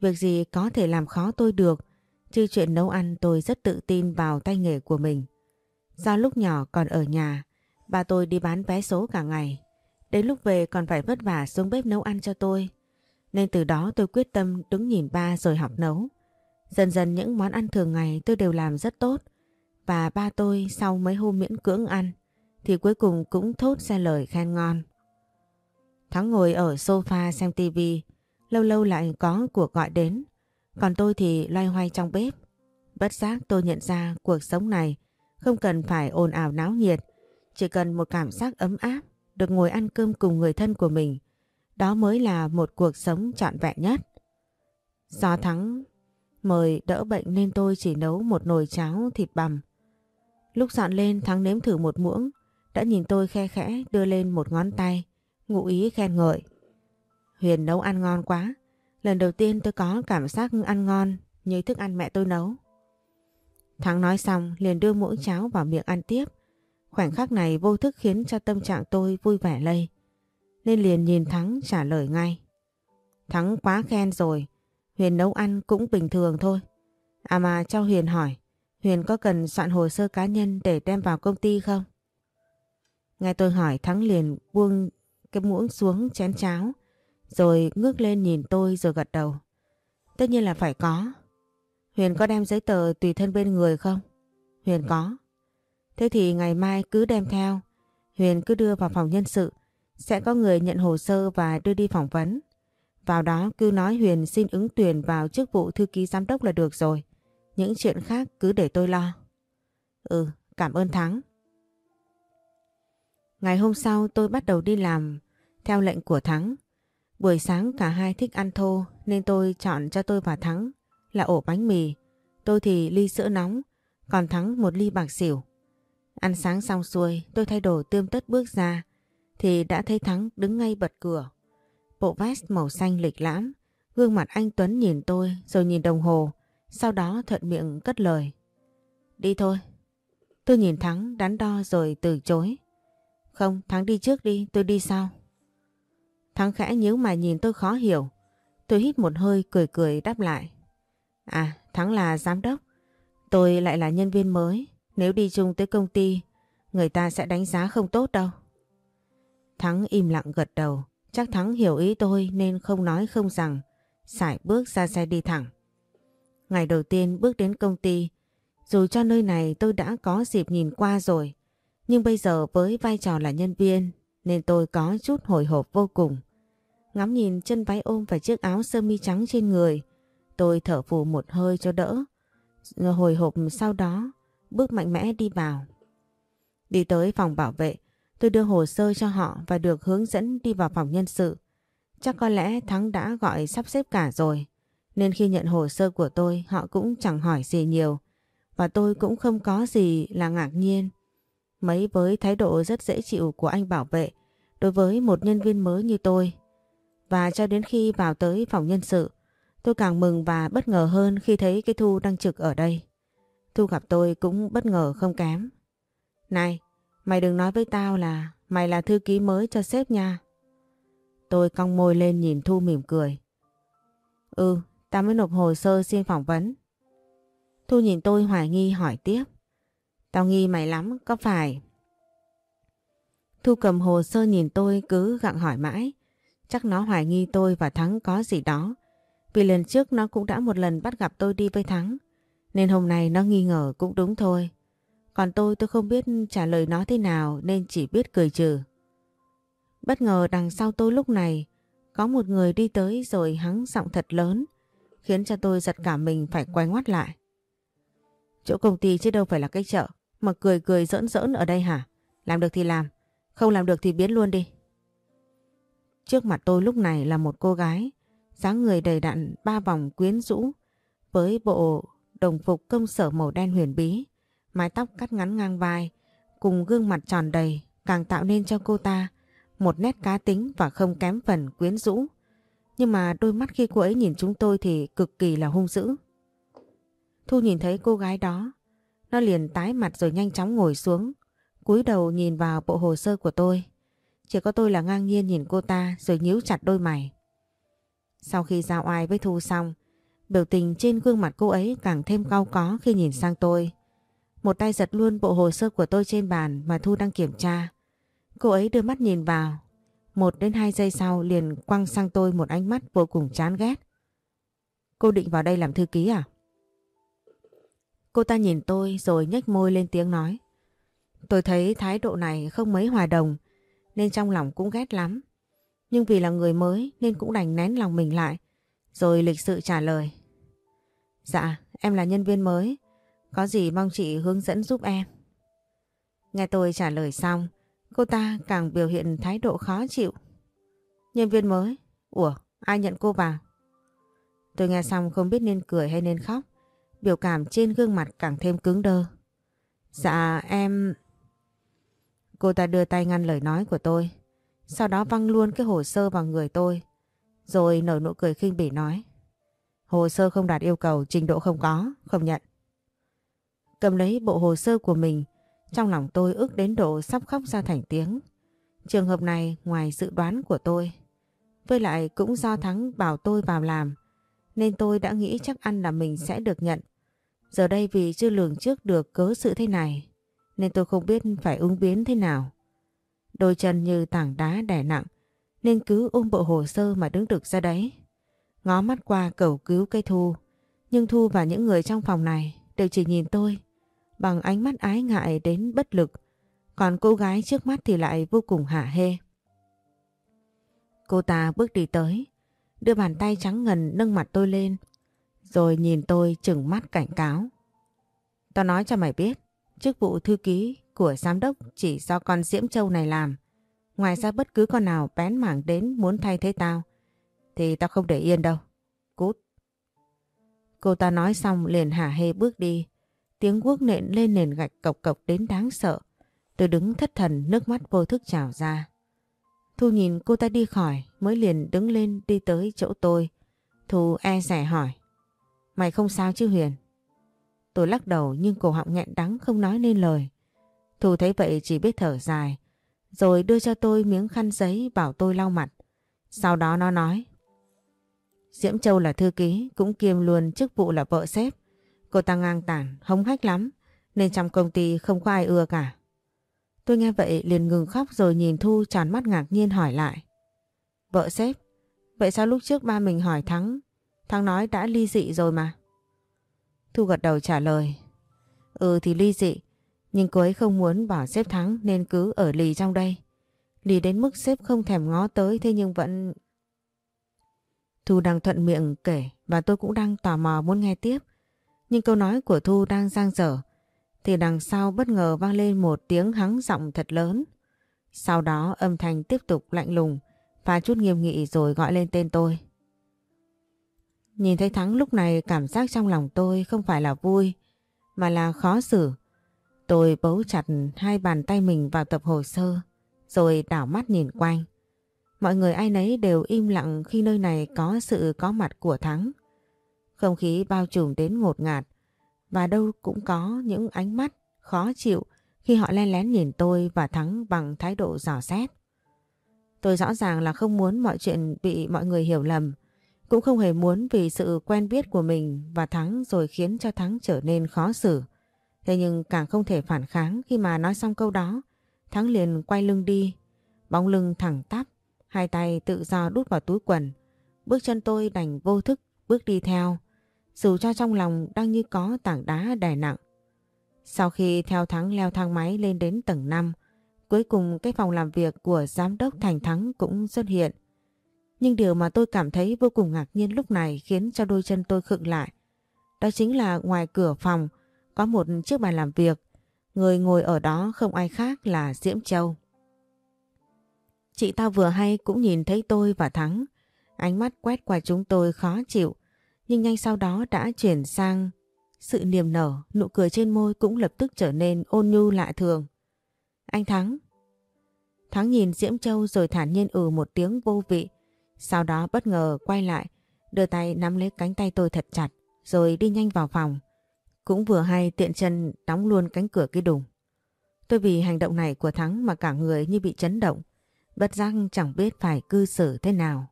Speaker 1: Việc gì có thể làm khó tôi được, chứ chuyện nấu ăn tôi rất tự tin vào tay nghề của mình. Do lúc nhỏ còn ở nhà, ba tôi đi bán vé số cả ngày. Đến lúc về còn phải vất vả xuống bếp nấu ăn cho tôi. Nên từ đó tôi quyết tâm đứng nhìn ba rồi học nấu. Dần dần những món ăn thường ngày tôi đều làm rất tốt. Và ba tôi sau mấy hôm miễn cưỡng ăn thì cuối cùng cũng thốt ra lời khen ngon. Thắng ngồi ở sofa xem tivi, lâu lâu lại có cuộc gọi đến. Còn tôi thì loay hoay trong bếp. Bất giác tôi nhận ra cuộc sống này không cần phải ồn ào náo nhiệt, chỉ cần một cảm giác ấm áp, được ngồi ăn cơm cùng người thân của mình. Đó mới là một cuộc sống trọn vẹn nhất. Do Thắng mời đỡ bệnh nên tôi chỉ nấu một nồi cháo thịt bằm. Lúc dọn lên Thắng nếm thử một muỗng, đã nhìn tôi khe khẽ đưa lên một ngón tay, ngụ ý khen ngợi. Huyền nấu ăn ngon quá, lần đầu tiên tôi có cảm giác ăn ngon như thức ăn mẹ tôi nấu. Thắng nói xong liền đưa muỗng cháo vào miệng ăn tiếp. Khoảnh khắc này vô thức khiến cho tâm trạng tôi vui vẻ lây. Nên liền nhìn Thắng trả lời ngay. Thắng quá khen rồi, Huyền nấu ăn cũng bình thường thôi. À mà cho Huyền hỏi, Huyền có cần soạn hồ sơ cá nhân để đem vào công ty không? Nghe tôi hỏi Thắng liền buông cái muỗng xuống chén cháo, rồi ngước lên nhìn tôi rồi gật đầu. Tất nhiên là phải có. Huyền có đem giấy tờ tùy thân bên người không? Huyền có. Thế thì ngày mai cứ đem theo. Huyền cứ đưa vào phòng nhân sự. Sẽ có người nhận hồ sơ và đưa đi phỏng vấn. Vào đó cứ nói Huyền xin ứng tuyển vào chức vụ thư ký giám đốc là được rồi. Những chuyện khác cứ để tôi lo. Ừ, cảm ơn Thắng. Ngày hôm sau tôi bắt đầu đi làm theo lệnh của Thắng. Buổi sáng cả hai thích ăn thô nên tôi chọn cho tôi và Thắng là ổ bánh mì. Tôi thì ly sữa nóng, còn Thắng một ly bạc xỉu. Ăn sáng xong xuôi, tôi thay đồ tươm tất bước ra, thì đã thấy Thắng đứng ngay bật cửa. Bộ vest màu xanh lịch lãm, gương mặt anh Tuấn nhìn tôi rồi nhìn đồng hồ, sau đó thuận miệng cất lời. Đi thôi. Tôi nhìn Thắng đắn đo rồi từ chối. Không, Thắng đi trước đi, tôi đi sau. Thắng khẽ nhíu mà nhìn tôi khó hiểu. Tôi hít một hơi cười cười đáp lại. À, Thắng là giám đốc. Tôi lại là nhân viên mới. Nếu đi chung tới công ty, người ta sẽ đánh giá không tốt đâu. Thắng im lặng gật đầu. Chắc Thắng hiểu ý tôi nên không nói không rằng. Sải bước ra xe đi thẳng. Ngày đầu tiên bước đến công ty, dù cho nơi này tôi đã có dịp nhìn qua rồi, nhưng bây giờ với vai trò là nhân viên nên tôi có chút hồi hộp vô cùng. Ngắm nhìn chân váy ôm và chiếc áo sơ mi trắng trên người, tôi thở phù một hơi cho đỡ. Hồi hộp sau đó, bước mạnh mẽ đi vào. Đi tới phòng bảo vệ, tôi đưa hồ sơ cho họ và được hướng dẫn đi vào phòng nhân sự. Chắc có lẽ Thắng đã gọi sắp xếp cả rồi, nên khi nhận hồ sơ của tôi họ cũng chẳng hỏi gì nhiều. Và tôi cũng không có gì là ngạc nhiên. Mấy với thái độ rất dễ chịu của anh bảo vệ đối với một nhân viên mới như tôi. Và cho đến khi vào tới phòng nhân sự, tôi càng mừng và bất ngờ hơn khi thấy cái Thu đang trực ở đây. Thu gặp tôi cũng bất ngờ không kém. Này, mày đừng nói với tao là mày là thư ký mới cho sếp nha. Tôi cong môi lên nhìn Thu mỉm cười. Ừ, tao mới nộp hồ sơ xin phỏng vấn. Thu nhìn tôi hoài nghi hỏi tiếp. Tao nghi mày lắm, có phải? Thu cầm hồ sơ nhìn tôi cứ gặng hỏi mãi. Chắc nó hoài nghi tôi và Thắng có gì đó. Vì lần trước nó cũng đã một lần bắt gặp tôi đi với Thắng. Nên hôm nay nó nghi ngờ cũng đúng thôi. Còn tôi tôi không biết trả lời nó thế nào nên chỉ biết cười trừ. Bất ngờ đằng sau tôi lúc này có một người đi tới rồi hắng giọng thật lớn khiến cho tôi giật cả mình phải quay ngoắt lại. Chỗ công ty chứ đâu phải là cái chợ mà cười cười giỡn giỡn ở đây hả? Làm được thì làm, không làm được thì biến luôn đi. Trước mặt tôi lúc này là một cô gái, dáng người đầy đặn ba vòng quyến rũ với bộ đồng phục công sở màu đen huyền bí, mái tóc cắt ngắn ngang vai, cùng gương mặt tròn đầy càng tạo nên cho cô ta một nét cá tính và không kém phần quyến rũ. Nhưng mà đôi mắt khi cô ấy nhìn chúng tôi thì cực kỳ là hung dữ. Thu nhìn thấy cô gái đó, nó liền tái mặt rồi nhanh chóng ngồi xuống, cúi đầu nhìn vào bộ hồ sơ của tôi. Chỉ có tôi là ngang nhiên nhìn cô ta rồi nhíu chặt đôi mày. Sau khi giao oai với Thu xong, biểu tình trên gương mặt cô ấy càng thêm cau có khi nhìn sang tôi. Một tay giật luôn bộ hồ sơ của tôi trên bàn mà Thu đang kiểm tra. Cô ấy đưa mắt nhìn vào một đến hai giây sau liền quăng sang tôi một ánh mắt vô cùng chán ghét. Cô định vào đây làm thư ký à? Cô ta nhìn tôi rồi nhếch môi lên tiếng nói. Tôi thấy thái độ này không mấy hòa đồng nên trong lòng cũng ghét lắm. Nhưng vì là người mới nên cũng đành nén lòng mình lại rồi lịch sự trả lời. Dạ, em là nhân viên mới. Có gì mong chị hướng dẫn giúp em. Nghe tôi trả lời xong, cô ta càng biểu hiện thái độ khó chịu. Nhân viên mới? Ủa, ai nhận cô vào? Tôi nghe xong không biết nên cười hay nên khóc. Biểu cảm trên gương mặt càng thêm cứng đơ. Dạ em... Cô ta đưa tay ngăn lời nói của tôi. Sau đó văng luôn cái hồ sơ vào người tôi. Rồi nở nụ cười khinh bỉ nói. Hồ sơ không đạt yêu cầu, trình độ không có, không nhận. Cầm lấy bộ hồ sơ của mình, trong lòng tôi ước đến độ sắp khóc ra thành tiếng. Trường hợp này ngoài dự đoán của tôi. Với lại cũng do Thắng bảo tôi vào làm, nên tôi đã nghĩ chắc ăn là mình sẽ được nhận. Giờ đây vì chưa lường trước được cớ sự thế này, nên tôi không biết phải ứng biến thế nào. Đôi chân như tảng đá đè nặng, nên cứ ôm bộ hồ sơ mà đứng được ra đấy. Ngó mắt qua cầu cứu cây Thu, nhưng Thu và những người trong phòng này đều chỉ nhìn tôi bằng ánh mắt ái ngại đến bất lực, còn cô gái trước mắt thì lại vô cùng hả hê. Cô ta bước đi tới, đưa bàn tay trắng ngần nâng mặt tôi lên, rồi nhìn tôi chừng mắt cảnh cáo. Tao nói cho mày biết, chức vụ thư ký của giám đốc chỉ do con Diễm Châu này làm. Ngoài ra bất cứ con nào bén mảng đến muốn thay thế tao, thì tao không để yên đâu. Cút. Cô ta nói xong liền hả hê bước đi. Tiếng guốc nện lên nền gạch cộc cộc đến đáng sợ. Tôi đứng thất thần nước mắt vô thức trào ra. Thu nhìn cô ta đi khỏi mới liền đứng lên đi tới chỗ tôi. Thu e rẻ hỏi. Mày không sao chứ Huyền? Tôi lắc đầu nhưng cổ họng nghẹn đắng không nói nên lời. Thu thấy vậy chỉ biết thở dài. Rồi đưa cho tôi miếng khăn giấy bảo tôi lau mặt. Sau đó nó nói. Diễm Châu là thư ký, cũng kiêm luôn chức vụ là vợ sếp. Cô ta ngang tản hống hách lắm, nên trong công ty không có ai ưa cả. Tôi nghe vậy liền ngừng khóc rồi nhìn Thu tràn mắt ngạc nhiên hỏi lại. Vợ sếp, vậy sao lúc trước ba mình hỏi Thắng, Thắng nói đã ly dị rồi mà. Thu gật đầu trả lời. Ừ thì ly dị, nhưng cô ấy không muốn bỏ sếp Thắng nên cứ ở lì trong đây. Lì đến mức sếp không thèm ngó tới thế nhưng vẫn Thu đang thuận miệng kể và tôi cũng đang tò mò muốn nghe tiếp. Nhưng câu nói của Thu đang giang dở, thì đằng sau bất ngờ vang lên một tiếng hắng giọng thật lớn. Sau đó âm thanh tiếp tục lạnh lùng và chút nghiêm nghị rồi gọi lên tên tôi. Nhìn thấy Thắng lúc này cảm giác trong lòng tôi không phải là vui, mà là khó xử. Tôi bấu chặt hai bàn tay mình vào tập hồ sơ, rồi đảo mắt nhìn quanh. Mọi người ai nấy đều im lặng khi nơi này có sự có mặt của Thắng. Không khí bao trùm đến ngột ngạt và đâu cũng có những ánh mắt khó chịu khi họ len lén nhìn tôi và Thắng bằng thái độ dò xét. Tôi rõ ràng là không muốn mọi chuyện bị mọi người hiểu lầm, cũng không hề muốn vì sự quen biết của mình và Thắng rồi khiến cho Thắng trở nên khó xử. Thế nhưng càng không thể phản kháng khi mà nói xong câu đó, Thắng liền quay lưng đi, bóng lưng thẳng tắp Hai tay tự do đút vào túi quần. Bước chân tôi đành vô thức bước đi theo. Dù cho trong lòng đang như có tảng đá đè nặng. Sau khi theo Thắng leo thang máy lên đến tầng 5, cuối cùng cái phòng làm việc của giám đốc Thành Thắng cũng xuất hiện. Nhưng điều mà tôi cảm thấy vô cùng ngạc nhiên lúc này khiến cho đôi chân tôi khựng lại. Đó chính là ngoài cửa phòng có một chiếc bàn làm việc. Người ngồi ở đó không ai khác là Diễm Châu. Chị ta vừa hay cũng nhìn thấy tôi và Thắng. Ánh mắt quét qua chúng tôi khó chịu, nhưng nhanh sau đó đã chuyển sang sự niềm nở, nụ cười trên môi cũng lập tức trở nên ôn nhu lạ thường. Anh Thắng. Thắng nhìn Diễm Châu rồi thản nhiên ừ một tiếng vô vị. Sau đó bất ngờ quay lại, đưa tay nắm lấy cánh tay tôi thật chặt, rồi đi nhanh vào phòng. Cũng vừa hay tiện chân đóng luôn cánh cửa cái đùng. Tôi vì hành động này của Thắng mà cả người như bị chấn động. Bất giác chẳng biết phải cư xử thế nào.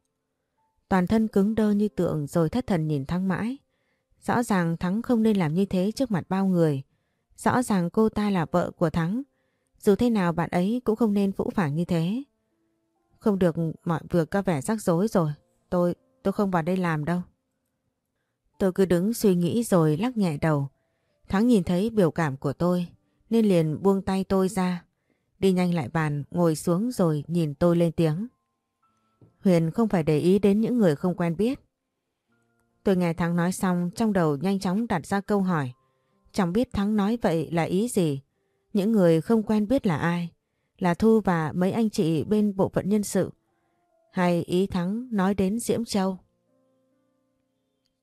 Speaker 1: Toàn thân cứng đơ như tượng rồi thất thần nhìn Thắng mãi. Rõ ràng Thắng không nên làm như thế trước mặt bao người. Rõ ràng cô ta là vợ của Thắng. Dù thế nào bạn ấy cũng không nên phũ phàng như thế. Không được mọi việc có vẻ rắc rối rồi. Tôi, tôi không vào đây làm đâu. Tôi cứ đứng suy nghĩ rồi lắc nhẹ đầu. Thắng nhìn thấy biểu cảm của tôi nên liền buông tay tôi ra. Đi nhanh lại bàn ngồi xuống rồi nhìn tôi lên tiếng. Huyền không phải để ý đến những người không quen biết. Tôi nghe Thắng nói xong trong đầu nhanh chóng đặt ra câu hỏi. Chẳng biết Thắng nói vậy là ý gì. Những người không quen biết là ai? Là Thu và mấy anh chị bên bộ phận nhân sự. Hay ý Thắng nói đến Diễm Châu?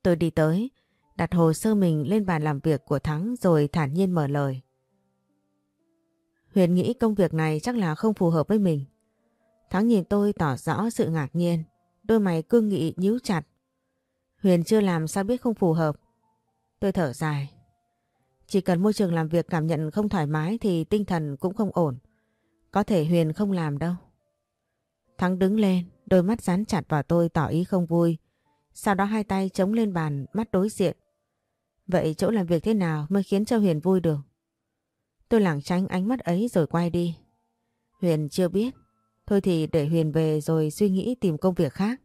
Speaker 1: Tôi đi tới, đặt hồ sơ mình lên bàn làm việc của Thắng rồi thản nhiên mở lời. Huyền nghĩ công việc này chắc là không phù hợp với mình. Thắng nhìn tôi tỏ rõ sự ngạc nhiên, đôi mày cương nghị nhíu chặt. Huyền chưa làm sao biết không phù hợp. Tôi thở dài. Chỉ cần môi trường làm việc cảm nhận không thoải mái thì tinh thần cũng không ổn. Có thể Huyền không làm đâu. Thắng đứng lên, đôi mắt dán chặt vào tôi tỏ ý không vui. Sau đó hai tay chống lên bàn, mắt đối diện. Vậy chỗ làm việc thế nào mới khiến cho Huyền vui được? Tôi lảng tránh ánh mắt ấy rồi quay đi. Huyền chưa biết. Thôi thì để Huyền về rồi suy nghĩ tìm công việc khác.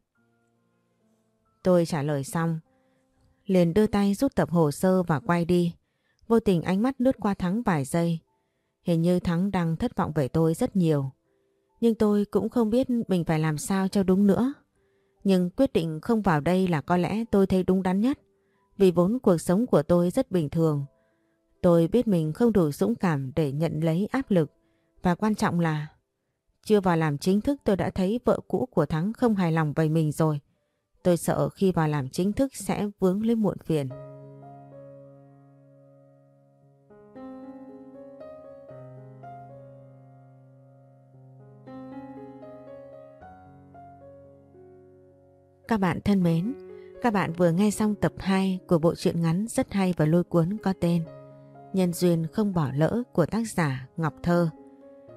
Speaker 1: Tôi trả lời xong. Liền đưa tay rút tập hồ sơ và quay đi. Vô tình ánh mắt lướt qua Thắng vài giây. Hình như Thắng đang thất vọng về tôi rất nhiều. Nhưng tôi cũng không biết mình phải làm sao cho đúng nữa. Nhưng quyết định không vào đây là có lẽ tôi thấy đúng đắn nhất. Vì vốn cuộc sống của tôi rất bình thường. Tôi biết mình không đủ dũng cảm để nhận lấy áp lực. Và quan trọng là chưa vào làm chính thức tôi đã thấy vợ cũ của Thắng không hài lòng về mình rồi. Tôi sợ khi vào làm chính thức sẽ vướng lên muộn phiền. Các bạn thân mến, các bạn vừa nghe xong tập 2 của bộ truyện ngắn rất hay và lôi cuốn có tên Nhân duyên không bỏ lỡ của tác giả Ngọc Thơ.